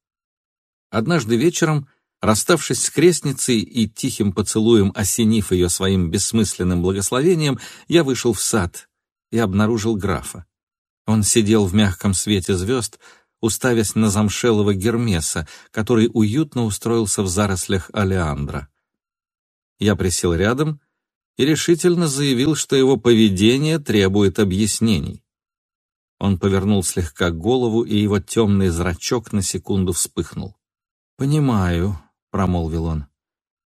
Однажды вечером, расставшись с крестницей и тихим поцелуем осенив ее своим бессмысленным благословением, я вышел в сад и обнаружил графа. Он сидел в мягком свете звезд, уставясь на замшелого Гермеса, который уютно устроился в зарослях алиандра. Я присел рядом и решительно заявил, что его поведение требует объяснений. Он повернул слегка голову, и его темный зрачок на секунду вспыхнул. «Понимаю», — промолвил он.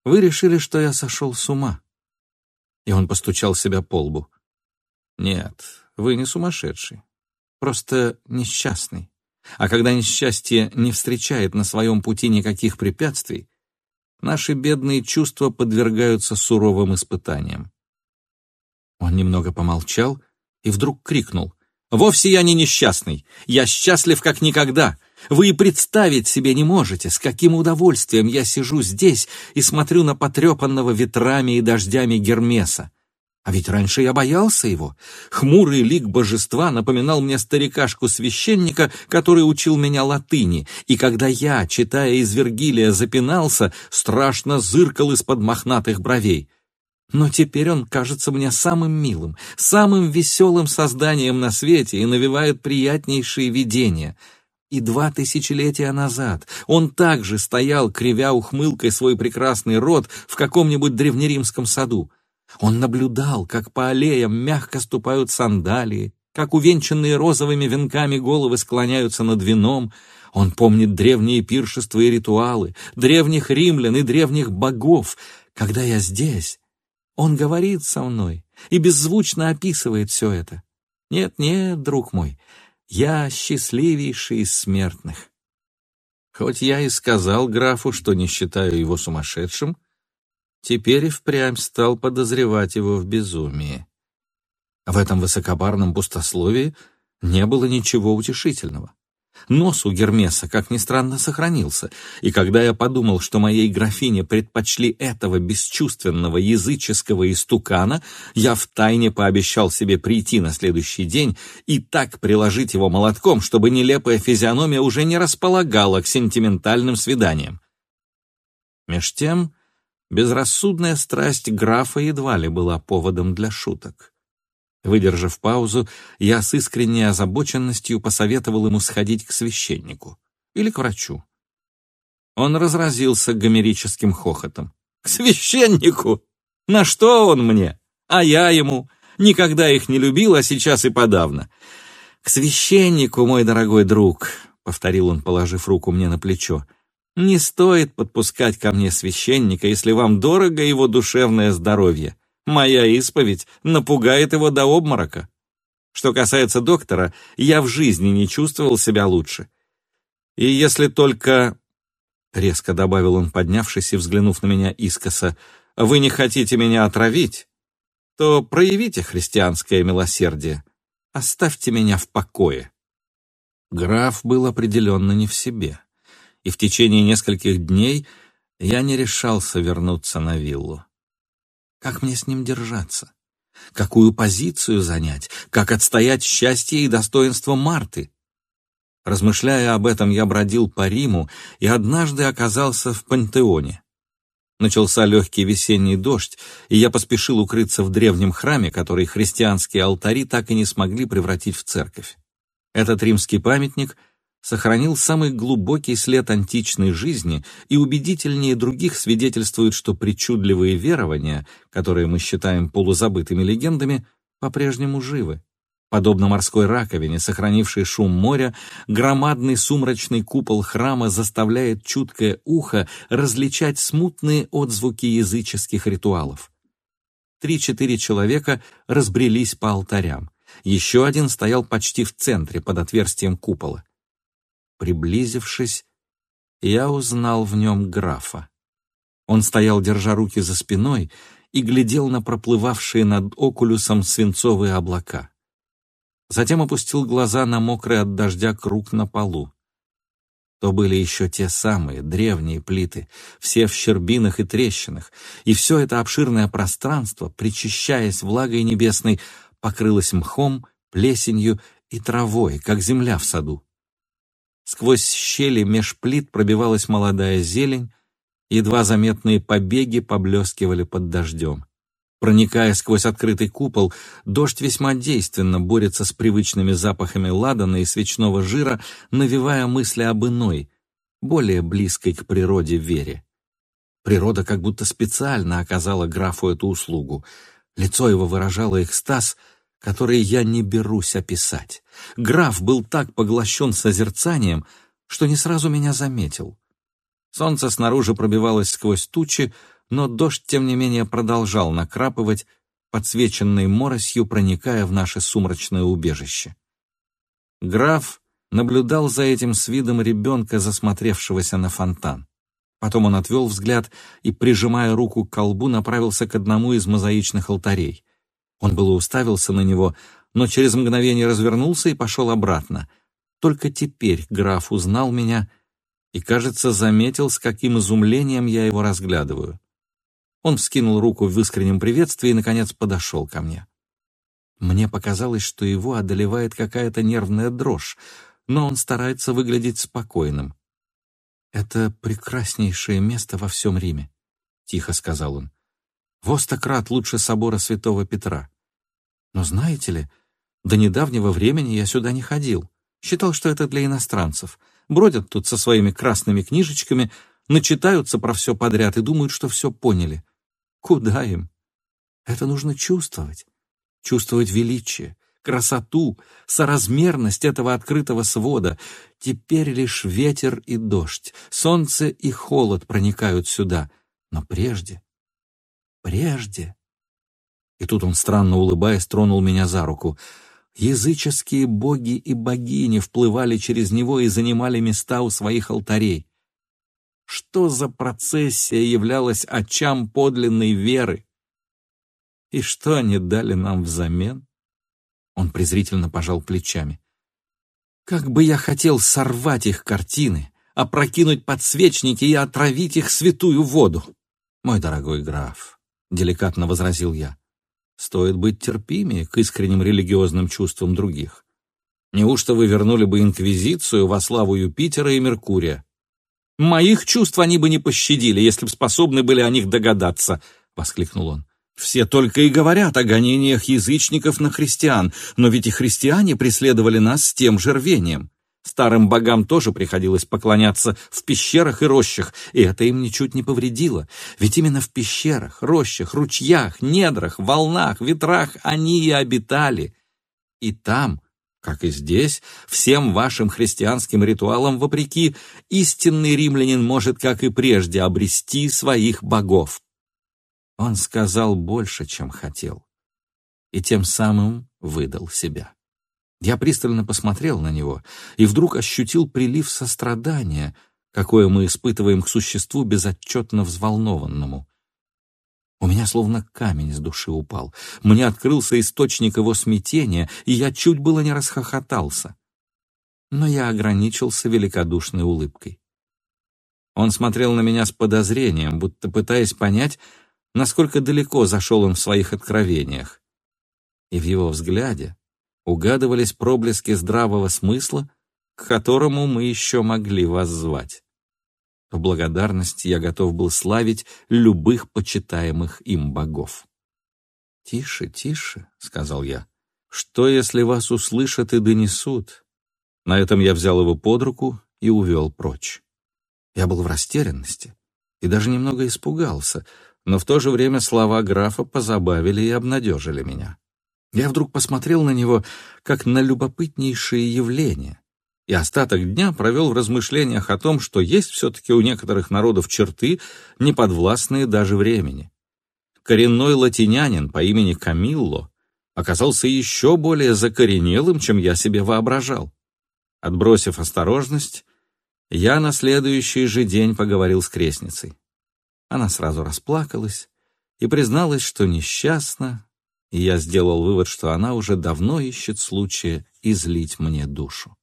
«Вы решили, что я сошел с ума?» И он постучал себя по лбу. «Нет, вы не сумасшедший, просто несчастный. А когда несчастье не встречает на своем пути никаких препятствий, наши бедные чувства подвергаются суровым испытаниям. Он немного помолчал и вдруг крикнул. «Вовсе я не несчастный. Я счастлив как никогда. Вы и представить себе не можете, с каким удовольствием я сижу здесь и смотрю на потрепанного ветрами и дождями Гермеса. А ведь раньше я боялся его. Хмурый лик божества напоминал мне старикашку-священника, который учил меня латыни, и когда я, читая из Вергилия, запинался, страшно зыркал из-под мохнатых бровей. Но теперь он кажется мне самым милым, самым веселым созданием на свете и навевает приятнейшие видения. И два тысячелетия назад он также стоял, кривя ухмылкой свой прекрасный рот в каком-нибудь древнеримском саду. Он наблюдал, как по аллеям мягко ступают сандалии, как увенчанные розовыми венками головы склоняются над вином. Он помнит древние пиршества и ритуалы, древних римлян и древних богов. Когда я здесь, он говорит со мной и беззвучно описывает все это. Нет-нет, друг мой, я счастливейший из смертных. Хоть я и сказал графу, что не считаю его сумасшедшим, теперь и впрямь стал подозревать его в безумии. В этом высокопарном пустословии не было ничего утешительного. Нос у Гермеса, как ни странно, сохранился, и когда я подумал, что моей графине предпочли этого бесчувственного языческого истукана, я втайне пообещал себе прийти на следующий день и так приложить его молотком, чтобы нелепая физиономия уже не располагала к сентиментальным свиданиям. Меж тем Безрассудная страсть графа едва ли была поводом для шуток. Выдержав паузу, я с искренней озабоченностью посоветовал ему сходить к священнику или к врачу. Он разразился гомерическим хохотом. «К священнику! На что он мне? А я ему. Никогда их не любил, а сейчас и подавно. К священнику, мой дорогой друг!» — повторил он, положив руку мне на плечо. Не стоит подпускать ко мне священника, если вам дорого его душевное здоровье. Моя исповедь напугает его до обморока. Что касается доктора, я в жизни не чувствовал себя лучше. И если только...» Резко добавил он, поднявшись и взглянув на меня искоса, «Вы не хотите меня отравить, то проявите христианское милосердие. Оставьте меня в покое». Граф был определенно не в себе, и в течение нескольких дней я не решался вернуться на виллу. Как мне с ним держаться? Какую позицию занять? Как отстоять счастье и достоинство Марты? Размышляя об этом, я бродил по Риму и однажды оказался в Пантеоне. Начался легкий весенний дождь, и я поспешил укрыться в древнем храме, который христианские алтари так и не смогли превратить в церковь. Этот римский памятник сохранил самый глубокий след античной жизни и убедительнее других свидетельствует, что причудливые верования, которые мы считаем полузабытыми легендами, по-прежнему живы. Подобно морской раковине, сохранившей шум моря, громадный сумрачный купол храма заставляет чуткое ухо различать смутные отзвуки языческих ритуалов. Три-четыре человека разбрелись по алтарям. Еще один стоял почти в центре, под отверстием купола. Приблизившись, я узнал в нем графа. Он стоял, держа руки за спиной, и глядел на проплывавшие над окулюсом свинцовые облака затем опустил глаза на мокрый от дождя круг на полу. То были еще те самые древние плиты, все в щербинах и трещинах, и все это обширное пространство, причащаясь влагой небесной, покрылось мхом, плесенью и травой, как земля в саду. Сквозь щели меж плит пробивалась молодая зелень, едва заметные побеги поблескивали под дождем. Проникая сквозь открытый купол, дождь весьма действенно борется с привычными запахами ладана и свечного жира, навевая мысли об иной, более близкой к природе вере. Природа как будто специально оказала графу эту услугу. Лицо его выражало экстаз, который я не берусь описать. Граф был так поглощен созерцанием, что не сразу меня заметил. Солнце снаружи пробивалось сквозь тучи, но дождь, тем не менее, продолжал накрапывать, подсвеченный моросью, проникая в наше сумрачное убежище. Граф наблюдал за этим с видом ребенка, засмотревшегося на фонтан. Потом он отвел взгляд и, прижимая руку к колбу, направился к одному из мозаичных алтарей. Он было уставился на него, но через мгновение развернулся и пошел обратно. Только теперь граф узнал меня и, кажется, заметил, с каким изумлением я его разглядываю. Он вскинул руку в искреннем приветствии и, наконец, подошел ко мне. Мне показалось, что его одолевает какая-то нервная дрожь, но он старается выглядеть спокойным. «Это прекраснейшее место во всем Риме», — тихо сказал он. «Востократ лучше собора святого Петра. Но знаете ли, до недавнего времени я сюда не ходил. Считал, что это для иностранцев. Бродят тут со своими красными книжечками, начитаются про все подряд и думают, что все поняли. Куда им? Это нужно чувствовать. Чувствовать величие, красоту, соразмерность этого открытого свода. Теперь лишь ветер и дождь, солнце и холод проникают сюда. Но прежде, прежде... И тут он, странно улыбаясь, тронул меня за руку. Языческие боги и богини вплывали через него и занимали места у своих алтарей. Что за процессия являлась очам подлинной веры? И что они дали нам взамен? Он презрительно пожал плечами. Как бы я хотел сорвать их картины, опрокинуть подсвечники и отравить их святую воду. Мой дорогой граф, деликатно возразил я, стоит быть терпимее к искренним религиозным чувствам других. Неужто вы вернули бы инквизицию во славу Юпитера и Меркурия? Моих чувств они бы не пощадили, если бы способны были о них догадаться, — воскликнул он. Все только и говорят о гонениях язычников на христиан, но ведь и христиане преследовали нас с тем же рвением. Старым богам тоже приходилось поклоняться в пещерах и рощах, и это им ничуть не повредило. Ведь именно в пещерах, рощах, ручьях, недрах, волнах, ветрах они и обитали. И там как и здесь, всем вашим христианским ритуалам вопреки, истинный римлянин может, как и прежде, обрести своих богов. Он сказал больше, чем хотел, и тем самым выдал себя. Я пристально посмотрел на него и вдруг ощутил прилив сострадания, какое мы испытываем к существу безотчетно взволнованному. У меня словно камень с души упал. Мне открылся источник его смятения, и я чуть было не расхохотался. но я ограничился великодушной улыбкой. Он смотрел на меня с подозрением, будто пытаясь понять, насколько далеко зашел он в своих откровениях. И в его взгляде угадывались проблески здравого смысла, к которому мы еще могли воззвать. В благодарности я готов был славить любых почитаемых им богов. «Тише, тише», — сказал я. «Что, если вас услышат и донесут?» На этом я взял его под руку и увел прочь. Я был в растерянности и даже немного испугался, но в то же время слова графа позабавили и обнадежили меня. Я вдруг посмотрел на него как на любопытнейшее явление, и остаток дня провел в размышлениях о том, что есть все-таки у некоторых народов черты, не подвластные даже времени. Коренной латинянин по имени Камилло оказался еще более закоренелым, чем я себе воображал. Отбросив осторожность, я на следующий же день поговорил с крестницей. Она сразу расплакалась и призналась, что несчастна, и я сделал вывод, что она уже давно ищет случая излить мне душу.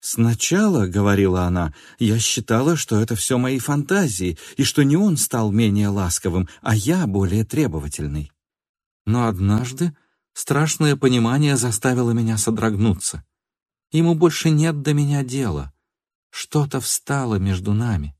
«Сначала, — говорила она, — я считала, что это все мои фантазии, и что не он стал менее ласковым, а я более требовательный. Но однажды страшное понимание заставило меня содрогнуться. Ему больше нет до меня дела. Что-то встало между нами.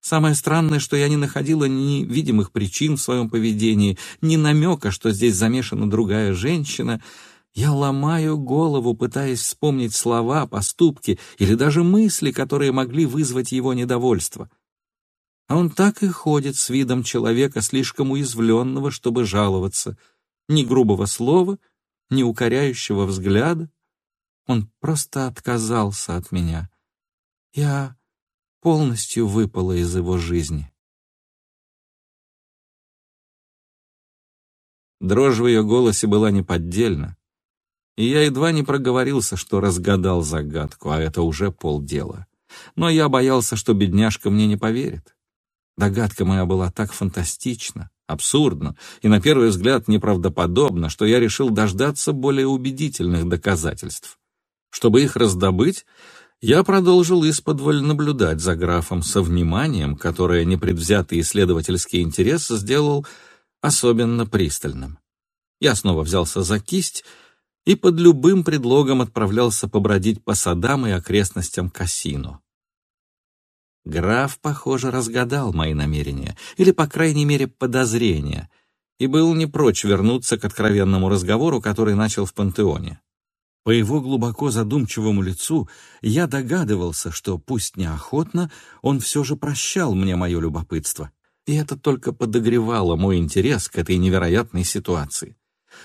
Самое странное, что я не находила ни видимых причин в своем поведении, ни намека, что здесь замешана другая женщина — я ломаю голову, пытаясь вспомнить слова, поступки или даже мысли, которые могли вызвать его недовольство. А он так и ходит с видом человека, слишком уязвленного, чтобы жаловаться. Ни грубого слова, ни укоряющего взгляда. Он просто отказался от меня. Я полностью выпала из его жизни. Дрожь в ее голосе была неподдельна и я едва не проговорился, что разгадал загадку, а это уже полдела. Но я боялся, что бедняжка мне не поверит. Догадка моя была так фантастична, абсурдна и, на первый взгляд, неправдоподобна, что я решил дождаться более убедительных доказательств. Чтобы их раздобыть, я продолжил исподволь наблюдать за графом со вниманием, которое непредвзятый исследовательский интерес сделал особенно пристальным. Я снова взялся за кисть и под любым предлогом отправлялся побродить по садам и окрестностям Кассино. Граф, похоже, разгадал мои намерения, или, по крайней мере, подозрения, и был не прочь вернуться к откровенному разговору, который начал в пантеоне. По его глубоко задумчивому лицу я догадывался, что, пусть неохотно, он все же прощал мне мое любопытство, и это только подогревало мой интерес к этой невероятной ситуации.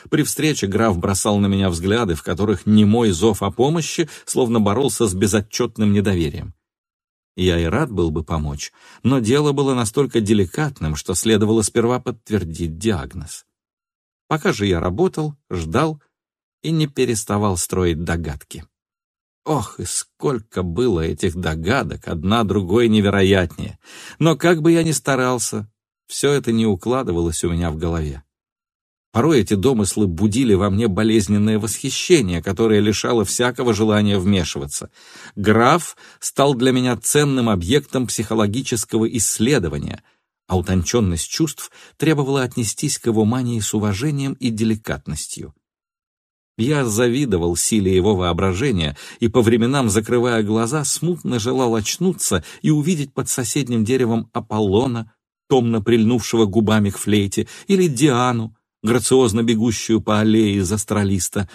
При встрече граф бросал на меня взгляды, в которых немой зов о помощи словно боролся с безотчетным недоверием. Я и рад был бы помочь, но дело было настолько деликатным, что следовало сперва подтвердить диагноз. Пока же я работал, ждал и не переставал строить догадки. Ох, и сколько было этих догадок, одна другой невероятнее. Но как бы я ни старался, все это не укладывалось у меня в голове. Порой эти домыслы будили во мне болезненное восхищение, которое лишало всякого желания вмешиваться. Граф стал для меня ценным объектом психологического исследования, а утонченность чувств требовала отнестись к его мании с уважением и деликатностью. Я завидовал силе его воображения и по временам, закрывая глаза, смутно желал очнуться и увидеть под соседним деревом Аполлона, томно прильнувшего губами к флейте, или Диану, грациозно бегущую по аллее из астралиста,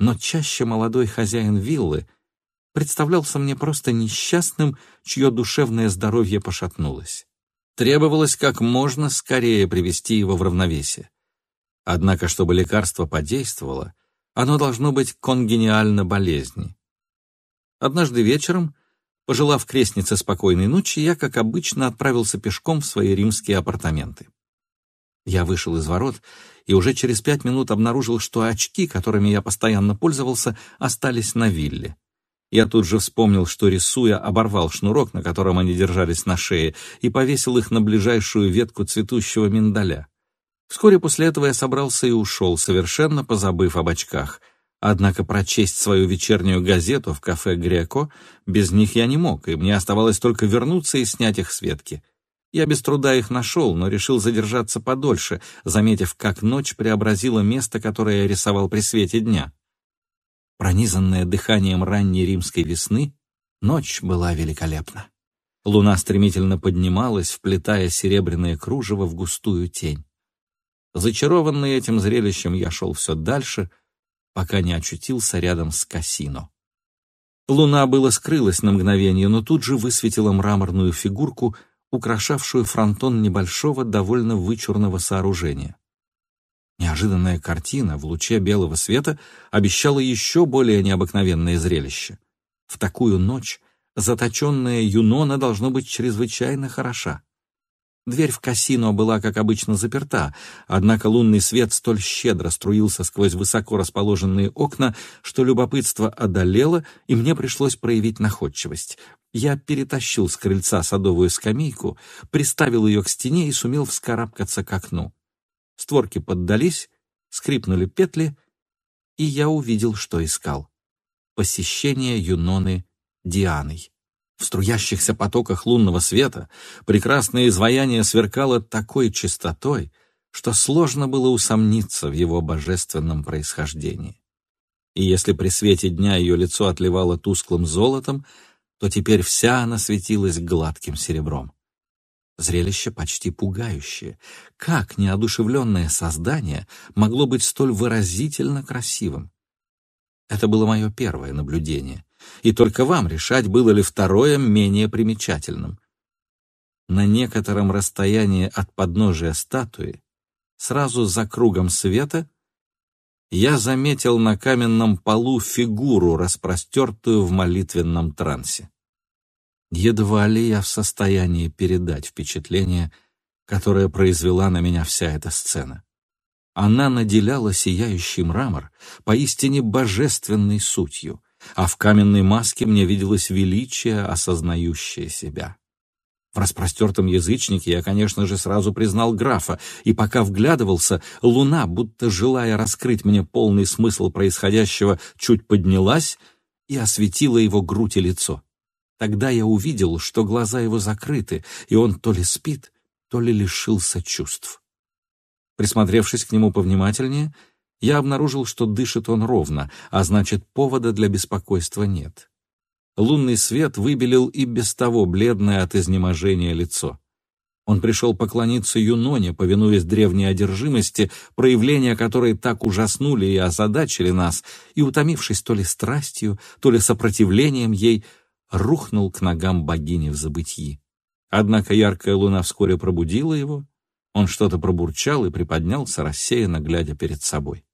но чаще молодой хозяин виллы представлялся мне просто несчастным, чье душевное здоровье пошатнулось. Требовалось как можно скорее привести его в равновесие. Однако, чтобы лекарство подействовало, оно должно быть конгениально болезни. Однажды вечером, пожелав крестнице спокойной ночи, я, как обычно, отправился пешком в свои римские апартаменты. Я вышел из ворот и уже через пять минут обнаружил, что очки, которыми я постоянно пользовался, остались на вилле. Я тут же вспомнил, что, рисуя, оборвал шнурок, на котором они держались на шее, и повесил их на ближайшую ветку цветущего миндаля. Вскоре после этого я собрался и ушел, совершенно позабыв об очках, Однако прочесть свою вечернюю газету в кафе «Греко» без них я не мог, и мне оставалось только вернуться и снять их с ветки. Я без труда их нашел, но решил задержаться подольше, заметив, как ночь преобразила место, которое я рисовал при свете дня. Пронизанная дыханием ранней римской весны, ночь была великолепна. Луна стремительно поднималась, вплетая серебряное кружево в густую тень. Зачарованный этим зрелищем, я шел все дальше, пока не очутился рядом с Кассино. Луна было скрылась на мгновение, но тут же высветила мраморную фигурку, украшавшую фронтон небольшого, довольно вычурного сооружения. Неожиданная картина в луче белого света обещала еще более необыкновенное зрелище. В такую ночь заточенная Юнона должно быть чрезвычайно хороша. Дверь в кассино была, как обычно, заперта, однако лунный свет столь щедро струился сквозь высоко расположенные окна, что любопытство одолело, и мне пришлось проявить находчивость. Я перетащил с крыльца садовую скамейку, приставил ее к стене и сумел вскарабкаться к окну. Створки поддались, скрипнули петли, и я увидел, что искал. Посещение Юноны Дианой. В струящихся потоках лунного света прекрасное изваяние сверкало такой чистотой, что сложно было усомниться в его божественном происхождении. И если при свете дня ее лицо отливало тусклым золотом, то теперь вся она светилась гладким серебром. Зрелище почти пугающее. Как неодушевленное создание могло быть столь выразительно красивым? Это было мое первое наблюдение, и только вам решать, было ли второе менее примечательным. На некотором расстоянии от подножия статуи, сразу за кругом света, я заметил на каменном полу фигуру, распростертую в молитвенном трансе. Едва ли я в состоянии передать впечатление, которое произвела на меня вся эта сцена. Она наделяла сияющий мрамор поистине божественной сутью, а в каменной маске мне виделось величие, осознающее себя. В распростертом язычнике я, конечно же, сразу признал графа, и пока вглядывался, луна, будто желая раскрыть мне полный смысл происходящего, чуть поднялась и осветила его грудь и лицо. Тогда я увидел, что глаза его закрыты, и он то ли спит, то ли лишился чувств. Присмотревшись к нему повнимательнее, я обнаружил, что дышит он ровно, а значит, повода для беспокойства нет. Лунный свет выбелил и без того бледное от изнеможения лицо. Он пришел поклониться Юноне, повинуясь древней одержимости, проявления которой так ужаснули и озадачили нас, и, утомившись то ли страстью, то ли сопротивлением ей, рухнул к ногам богини в забытьи. Однако яркая луна вскоре пробудила его, он что-то пробурчал и приподнялся, рассеянно глядя перед собой.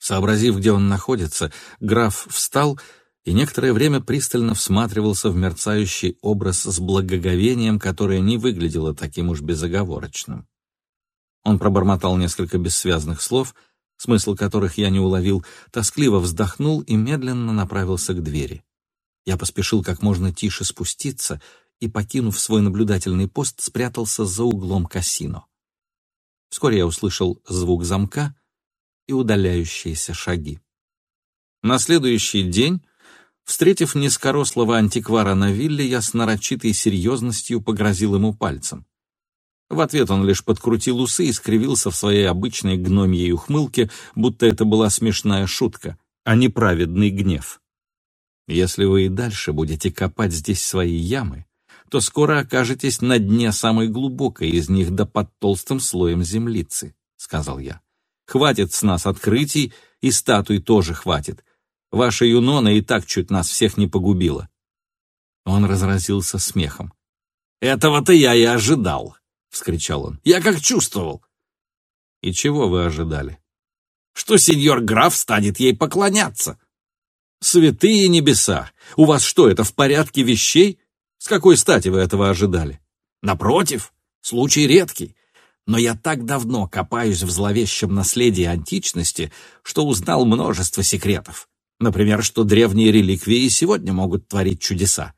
Сообразив, где он находится, граф встал и некоторое время пристально всматривался в мерцающий образ с благоговением, которое не выглядело таким уж безоговорочным. Он пробормотал несколько бессвязных слов, смысл которых я не уловил, тоскливо вздохнул и медленно направился к двери. Я поспешил как можно тише спуститься и, покинув свой наблюдательный пост, спрятался за углом кассино. Вскоре я услышал звук замка и удаляющиеся шаги. На следующий день, встретив низкорослого антиквара на вилле, я с нарочитой серьезностью погрозил ему пальцем. В ответ он лишь подкрутил усы и скривился в своей обычной гномьей ухмылке, будто это была смешная шутка, а не праведный гнев. Если вы и дальше будете копать здесь свои ямы, то скоро окажетесь на дне самой глубокой из них да под толстым слоем землицы, — сказал я. Хватит с нас открытий, и статуй тоже хватит. Ваша Юнона и так чуть нас всех не погубила. Он разразился смехом. «Этого-то я и ожидал!» — вскричал он. «Я как чувствовал!» «И чего вы ожидали?» «Что сеньор граф станет ей поклоняться!» Святые небеса! У вас что, это в порядке вещей? С какой стати вы этого ожидали? Напротив, случай редкий. Но я так давно копаюсь в зловещем наследии античности, что узнал множество секретов. Например, что древние реликвии сегодня могут творить чудеса.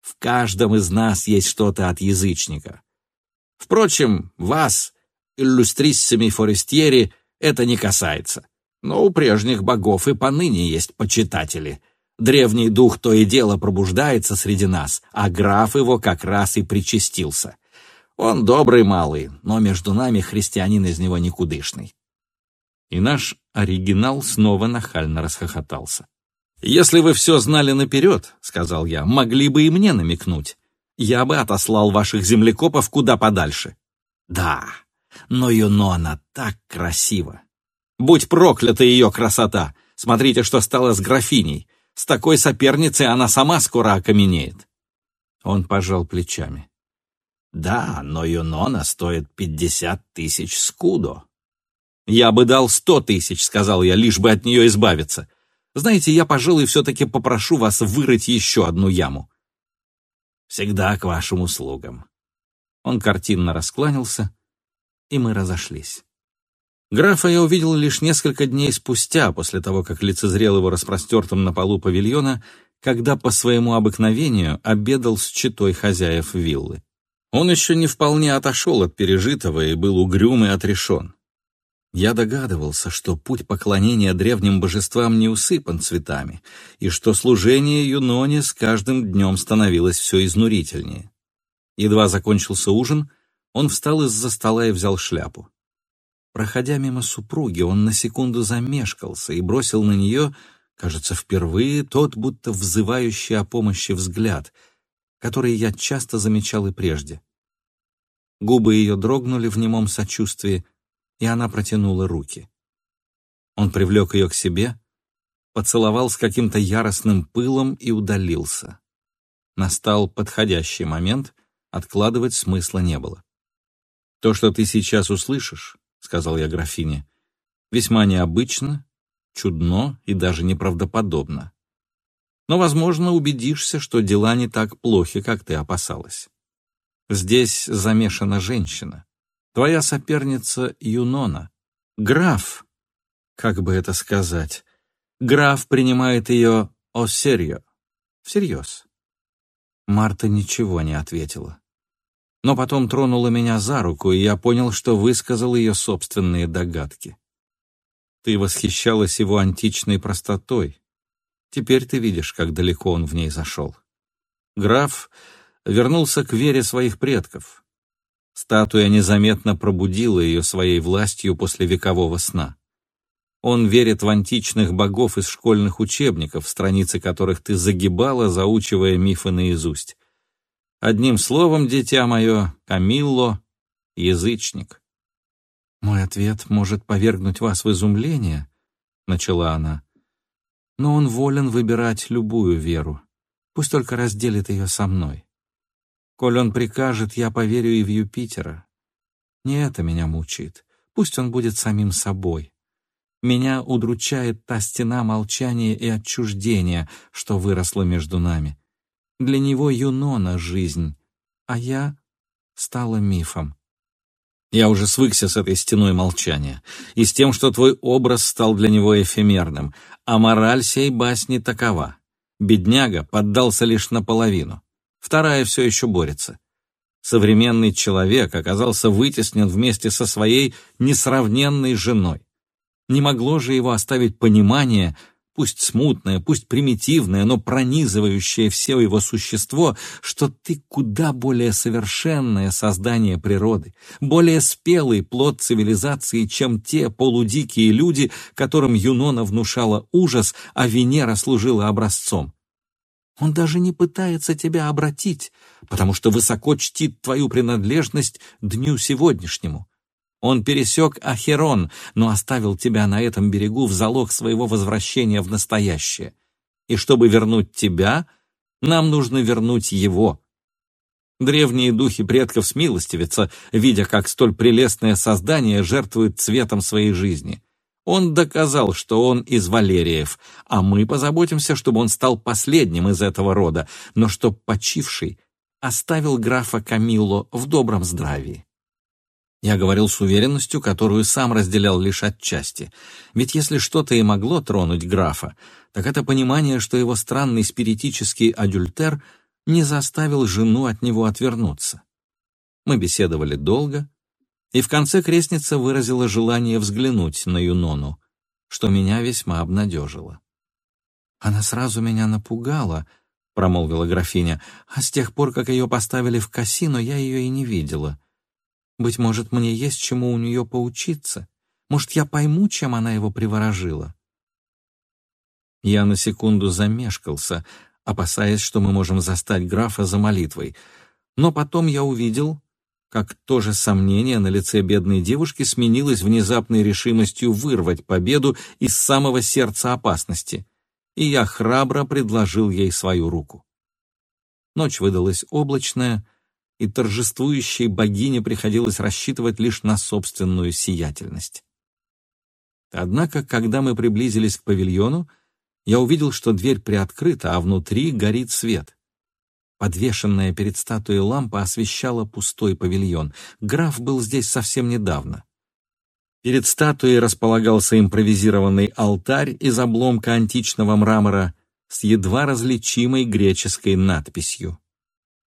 В каждом из нас есть что-то от язычника. Впрочем, вас, иллюстриссами форестьери, это не касается. Но у прежних богов и поныне есть почитатели. Древний дух то и дело пробуждается среди нас, а граф его как раз и причастился. Он добрый малый, но между нами христианин из него никудышный. И наш оригинал снова нахально расхохотался. «Если вы все знали наперед, — сказал я, — могли бы и мне намекнуть. Я бы отослал ваших землекопов куда подальше». «Да, но Юнона так красиво! Будь проклята ее красота! Смотрите, что стало с графиней! С такой соперницей она сама скоро окаменеет!» Он пожал плечами. «Да, но Юнона стоит пятьдесят тысяч скудо». «Я бы дал сто тысяч», — сказал я, — «лишь бы от нее избавиться. Знаете, я, пожалуй, все-таки попрошу вас вырыть еще одну яму». «Всегда к вашим услугам». Он картинно раскланялся, и мы разошлись. Графа я увидел лишь несколько дней спустя, после того, как лицезрел его распростертым на полу павильона, когда по своему обыкновению обедал с читой хозяев виллы. Он еще не вполне отошел от пережитого и был угрюм и отрешен. Я догадывался, что путь поклонения древним божествам не усыпан цветами, и что служение Юноне с каждым днем становилось все изнурительнее. Едва закончился ужин, он встал из-за стола и взял шляпу. Проходя мимо супруги, он на секунду замешкался и бросил на нее, кажется, впервые тот будто взывающий о помощи взгляд, который я часто замечал и прежде. Губы ее дрогнули в немом сочувствии, и она протянула руки. Он привлек ее к себе, поцеловал с каким-то яростным пылом и удалился. Настал подходящий момент, откладывать смысла не было. «То, что ты сейчас услышишь, — сказал я графине, — весьма необычно, чудно и даже неправдоподобно. Но, возможно, убедишься, что дела не так плохи, как ты опасалась. Здесь замешана женщина. Твоя соперница Юнона. Граф, как бы это сказать, граф принимает ее осерьё, всерьез. Марта ничего не ответила. Но потом тронула меня за руку, и я понял, что высказал ее собственные догадки. Ты восхищалась его античной простотой. Теперь ты видишь, как далеко он в ней зашел. Граф вернулся к вере своих предков. Статуя незаметно пробудила ее своей властью после векового сна. Он верит в античных богов из школьных учебников, страницы которых ты загибала, заучивая мифы наизусть. Одним словом, дитя мое, Камилло — язычник. «Мой ответ может повергнуть вас в изумление», — начала она. «Но он волен выбирать любую веру. Пусть только разделит ее со мной. Коль он прикажет, я поверю и в Юпитера. Не это меня мучает. Пусть он будет самим собой. Меня удручает та стена молчания и отчуждения, что выросла между нами. Для него Юнона — жизнь, а я стала мифом. Я уже свыкся с этой стеной молчания и с тем, что твой образ стал для него эфемерным, а мораль сей басни такова. Бедняга поддался лишь наполовину вторая все еще борется. Современный человек оказался вытеснен вместе со своей несравненной женой. Не могло же его оставить понимание, пусть смутное, пусть примитивное, но пронизывающее все его существо, что ты куда более совершенное создание природы, более спелый плод цивилизации, чем те полудикие люди, которым Юнона внушала ужас, а Венера служила образцом. Он даже не пытается тебя обратить, потому что высоко чтит твою принадлежность дню сегодняшнему. Он пересек Ахерон, но оставил тебя на этом берегу в залог своего возвращения в настоящее. И чтобы вернуть тебя, нам нужно вернуть его. Древние духи предков смилостивятся, видя, как столь прелестное создание жертвует цветом своей жизни. Он доказал, что он из Валериев, а мы позаботимся, чтобы он стал последним из этого рода, но чтоб почивший оставил графа Камилло в добром здравии. Я говорил с уверенностью, которую сам разделял лишь отчасти. Ведь если что-то и могло тронуть графа, так это понимание, что его странный спиритический адюльтер не заставил жену от него отвернуться. Мы беседовали долго, и в конце крестница выразила желание взглянуть на Юнону. что меня весьма обнадежило. «Она сразу меня напугала», — промолвила графиня, «а с тех пор, как ее поставили в кассино, я ее и не видела. Быть может, мне есть чему у нее поучиться. Может, я пойму, чем она его приворожила». Я на секунду замешкался, опасаясь, что мы можем застать графа за молитвой. Но потом я увидел, как то же сомнение на лице бедной девушки сменилось внезапной решимостью вырвать победу из самого сердца опасности, и я храбро предложил ей свою руку. Ночь выдалась облачная, и торжествующей богине приходилось рассчитывать лишь на собственную сиятельность. Однако, когда мы приблизились к павильону, я увидел, что дверь приоткрыта, а внутри горит свет. Подвешенная перед статуей лампа освещала пустой павильон. Граф был здесь совсем недавно. Перед статуей располагался импровизированный алтарь из обломка античного мрамора с едва различимой греческой надписью.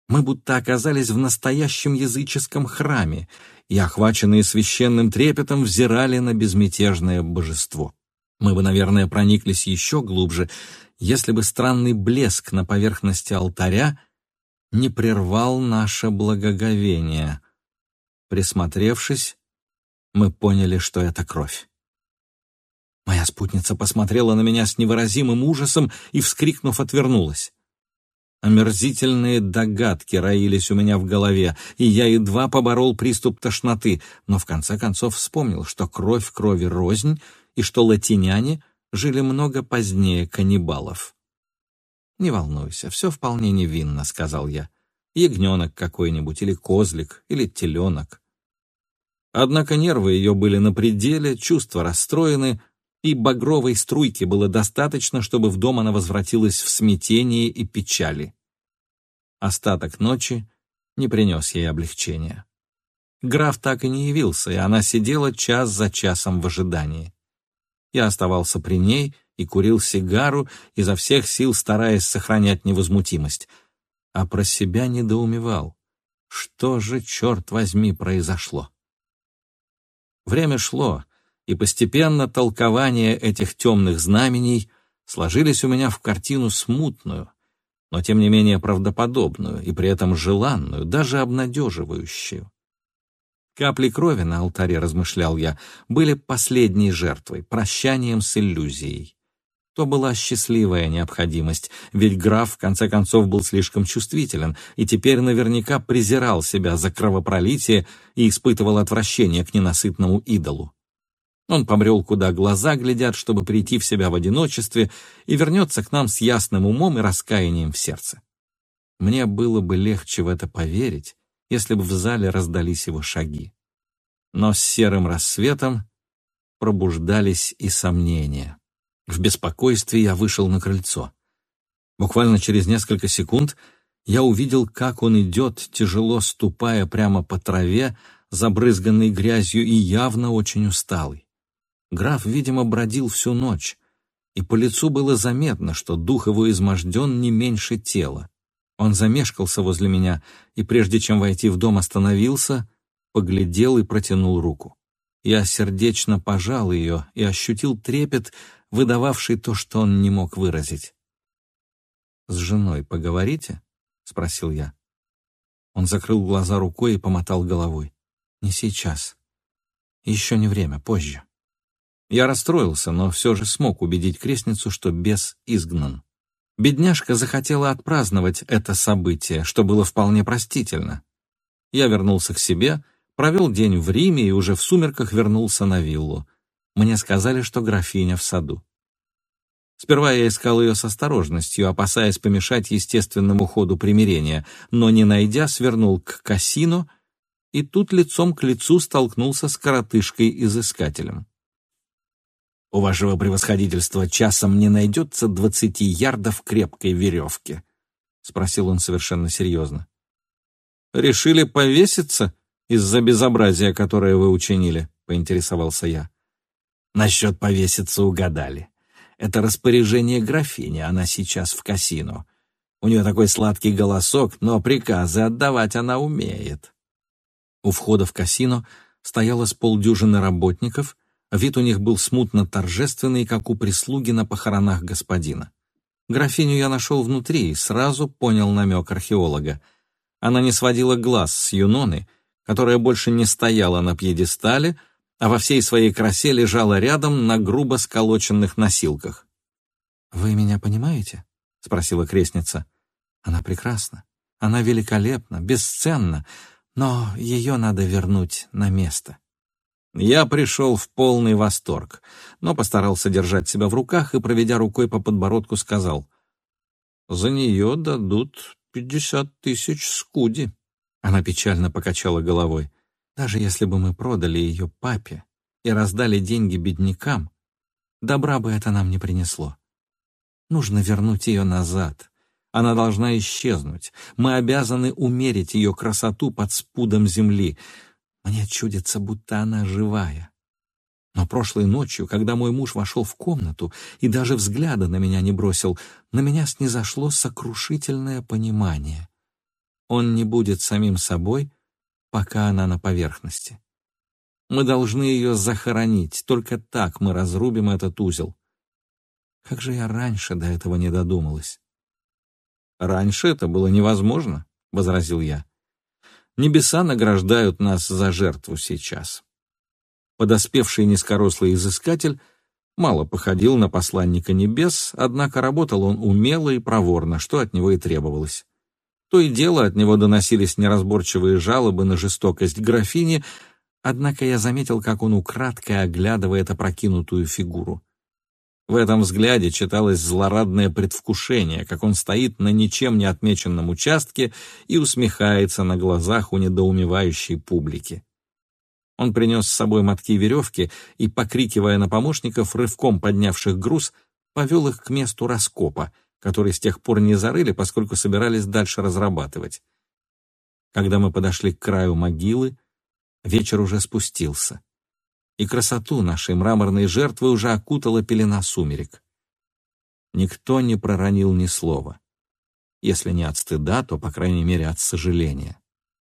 Мы будто оказались в настоящем языческом храме и, охваченные священным трепетом, взирали на безмятежное божество. Мы бы, наверное, прониклись еще глубже, если бы странный блеск на поверхности алтаря не прервал наше благоговение. Присмотревшись, мы поняли, что это кровь. Моя спутница посмотрела на меня с невыразимым ужасом и, вскрикнув, отвернулась. Омерзительные догадки роились у меня в голове, и я едва поборол приступ тошноты, но в конце концов вспомнил, что кровь крови рознь, и что латиняне жили много позднее каннибалов. «Не волнуйся, все вполне невинно», — сказал я. «Ягненок какой-нибудь, или козлик, или теленок». Однако нервы ее были на пределе, чувства расстроены, и багровой струйки было достаточно, чтобы в дом она возвратилась в смятении и печали. Остаток ночи не принес ей облегчения. Граф так и не явился, и она сидела час за часом в ожидании. Я оставался при ней и курил сигару, изо всех сил стараясь сохранять невозмутимость. А про себя недоумевал. Что же, черт возьми, произошло? Время шло, и постепенно толкования этих темных знамений сложились у меня в картину смутную, но тем не менее правдоподобную и при этом желанную, даже обнадеживающую. Капли крови на алтаре, размышлял я, были последней жертвой, прощанием с иллюзией. То была счастливая необходимость, ведь граф, в конце концов, был слишком чувствителен и теперь наверняка презирал себя за кровопролитие и испытывал отвращение к ненасытному идолу. Он побрел, куда глаза глядят, чтобы прийти в себя в одиночестве, и вернется к нам с ясным умом и раскаянием в сердце. Мне было бы легче в это поверить, если бы в зале раздались его шаги. Но с серым рассветом пробуждались и сомнения. В беспокойстве я вышел на крыльцо. Буквально через несколько секунд я увидел, как он идет, тяжело ступая прямо по траве, забрызганной грязью и явно очень усталый. Граф, видимо, бродил всю ночь, и по лицу было заметно, что дух его изможден не меньше тела. Он замешкался возле меня и, прежде чем войти в дом, остановился, поглядел и протянул руку. Я сердечно пожал ее и ощутил трепет, выдававший то, что он не мог выразить. «С женой поговорите?» — спросил я. Он закрыл глаза рукой и помотал головой. «Не сейчас. Еще не время, позже». Я расстроился, но все же смог убедить крестницу, что бес изгнан. Бедняжка захотела отпраздновать это событие, что было вполне простительно. Я вернулся к себе, провел день в Риме и уже в сумерках вернулся на виллу. Мне сказали, что графиня в саду. Сперва я искал ее с осторожностью, опасаясь помешать естественному ходу примирения, но, не найдя, свернул к кассину и тут лицом к лицу столкнулся с коротышкой-изыскателем. У вашего превосходительства часом не найдется двадцати ярдов крепкой веревки?» — спросил он совершенно серьезно. «Решили повеситься из-за безобразия, которое вы учинили?» — поинтересовался я. «Насчет повеситься угадали. Это распоряжение графини, она сейчас в кассину. У нее такой сладкий голосок, но приказы отдавать она умеет». У входа в кассино стояло с полдюжины работников — Вид у них был смутно торжественный, как у прислуги на похоронах господина. Графиню я нашел внутри и сразу понял намек археолога. Она не сводила глаз с Юноны, которая больше не стояла на пьедестале, а во всей своей красе лежала рядом на грубо сколоченных носилках. «Вы меня понимаете?» — спросила крестница. «Она прекрасна, она великолепна, бесценна, но ее надо вернуть на место». Я пришел в полный восторг, но постарался держать себя в руках и, проведя рукой по подбородку, сказал, «За нее дадут пятьдесят тысяч скуди». Она печально покачала головой. «Даже если бы мы продали ее папе и раздали деньги беднякам, добра бы это нам не принесло. Нужно вернуть ее назад. Она должна исчезнуть. Мы обязаны умерить ее красоту под спудом земли». Мне чудится, будто она живая. Но прошлой ночью, когда мой муж вошел в комнату и даже взгляда на меня не бросил, на меня снизошло сокрушительное понимание. Он не будет самим собой, пока она на поверхности. Мы должны ее захоронить, только так мы разрубим этот узел. Как же я раньше до этого не додумалась? «Раньше это было невозможно», — возразил я. Небеса награждают нас за жертву сейчас. Подоспевший низкорослый изыскатель мало походил на посланника небес, однако работал он умело и проворно, что от него и требовалось. То и дело от него доносились неразборчивые жалобы на жестокость графини, однако я заметил, как он украдкой оглядывает опрокинутую фигуру. В этом взгляде читалось злорадное предвкушение, как он стоит на ничем не отмеченном участке и усмехается на глазах у недоумевающей публики. Он принес с собой мотки веревки и, покрикивая на помощников, рывком поднявших груз, повел их к месту раскопа, который с тех пор не зарыли, поскольку собирались дальше разрабатывать. Когда мы подошли к краю могилы, вечер уже спустился и красоту нашей мраморной жертвы уже окутала пелена сумерек. Никто не проронил ни слова. Если не от стыда, то, по крайней мере, от сожаления.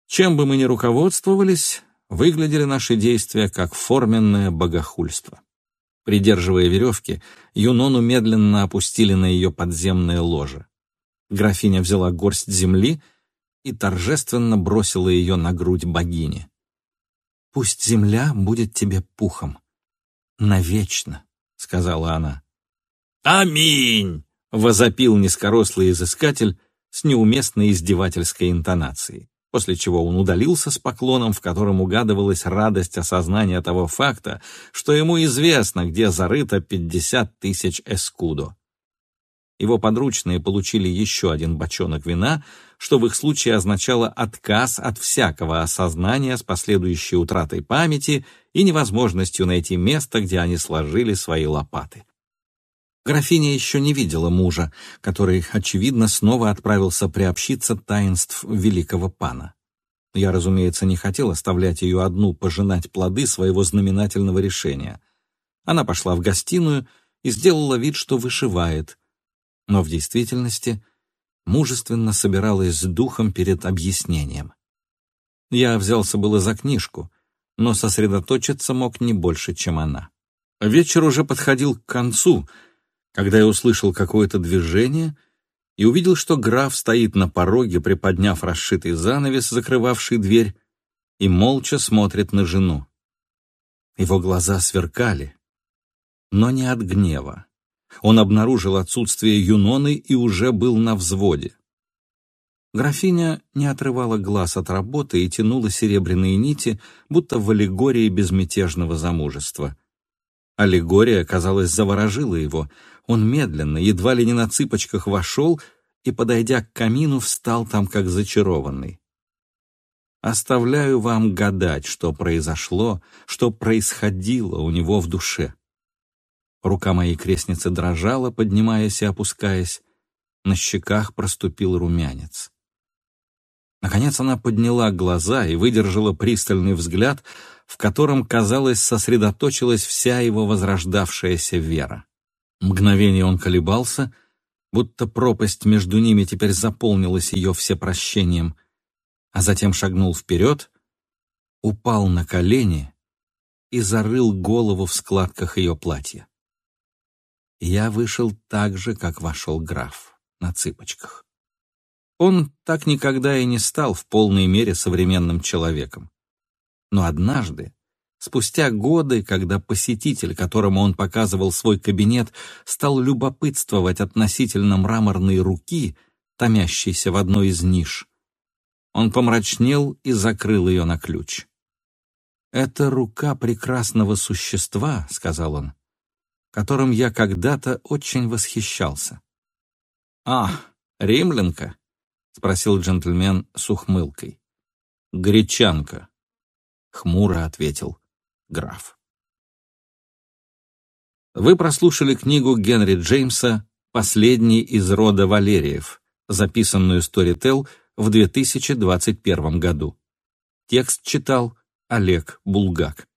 Чем бы мы ни руководствовались, выглядели наши действия как форменное богохульство. Придерживая веревки, Юнону медленно опустили на ее подземное ложе. Графиня взяла горсть земли и торжественно бросила ее на грудь богини. Пусть земля будет тебе пухом. Навечно, — сказала она. «Аминь!» — возопил низкорослый изыскатель с неуместной издевательской интонацией, после чего он удалился с поклоном, в котором угадывалась радость осознания того факта, что ему известно, где зарыто пятьдесят тысяч эскудо. Его подручные получили еще один бочонок вина, что в их случае означало отказ от всякого осознания с последующей утратой памяти и невозможностью найти место, где они сложили свои лопаты. Графиня еще не видела мужа, который, очевидно, снова отправился приобщиться таинств великого пана. Я, разумеется, не хотел оставлять ее одну пожинать плоды своего знаменательного решения. Она пошла в гостиную и сделала вид, что вышивает — но в действительности мужественно собиралась с духом перед объяснением. Я взялся было за книжку, но сосредоточиться мог не больше, чем она. Вечер уже подходил к концу, когда я услышал какое-то движение и увидел, что граф стоит на пороге, приподняв расшитый занавес, закрывавший дверь, и молча смотрит на жену. Его глаза сверкали, но не от гнева, он обнаружил отсутствие Юноны и уже был на взводе. Графиня не отрывала глаз от работы и тянула серебряные нити, будто в аллегории безмятежного замужества. Аллегория, казалось, заворожила его. Он медленно, едва ли не на цыпочках вошел и, подойдя к камину, встал там как зачарованный. Оставляю вам гадать, что произошло, что происходило у него в душе. Рука моей крестницы дрожала, поднимаясь и опускаясь. На щеках проступил румянец. Наконец она подняла глаза и выдержала пристальный взгляд, в котором, казалось, сосредоточилась вся его возрождавшаяся вера. Мгновение он колебался, будто пропасть между ними теперь заполнилась ее всепрощением, а затем шагнул вперед, упал на колени и зарыл голову в складках ее платья. Я вышел так же, как вошел граф, на цыпочках. Он так никогда и не стал в полной мере современным человеком. Но однажды, спустя годы, когда посетитель, которому он показывал свой кабинет, стал любопытствовать относительно мраморной руки, томящейся в одной из ниш, он помрачнел и закрыл ее на ключ. «Это рука прекрасного существа», — сказал он, — «которым я когда-то очень восхищался». «А, римлянка?» — спросил джентльмен с ухмылкой. «Гречанка», — хмуро ответил граф. Вы прослушали книгу Генри Джеймса «Последний из рода Валериев», записанную Storytel в 2021 году. Текст читал Олег Булгак.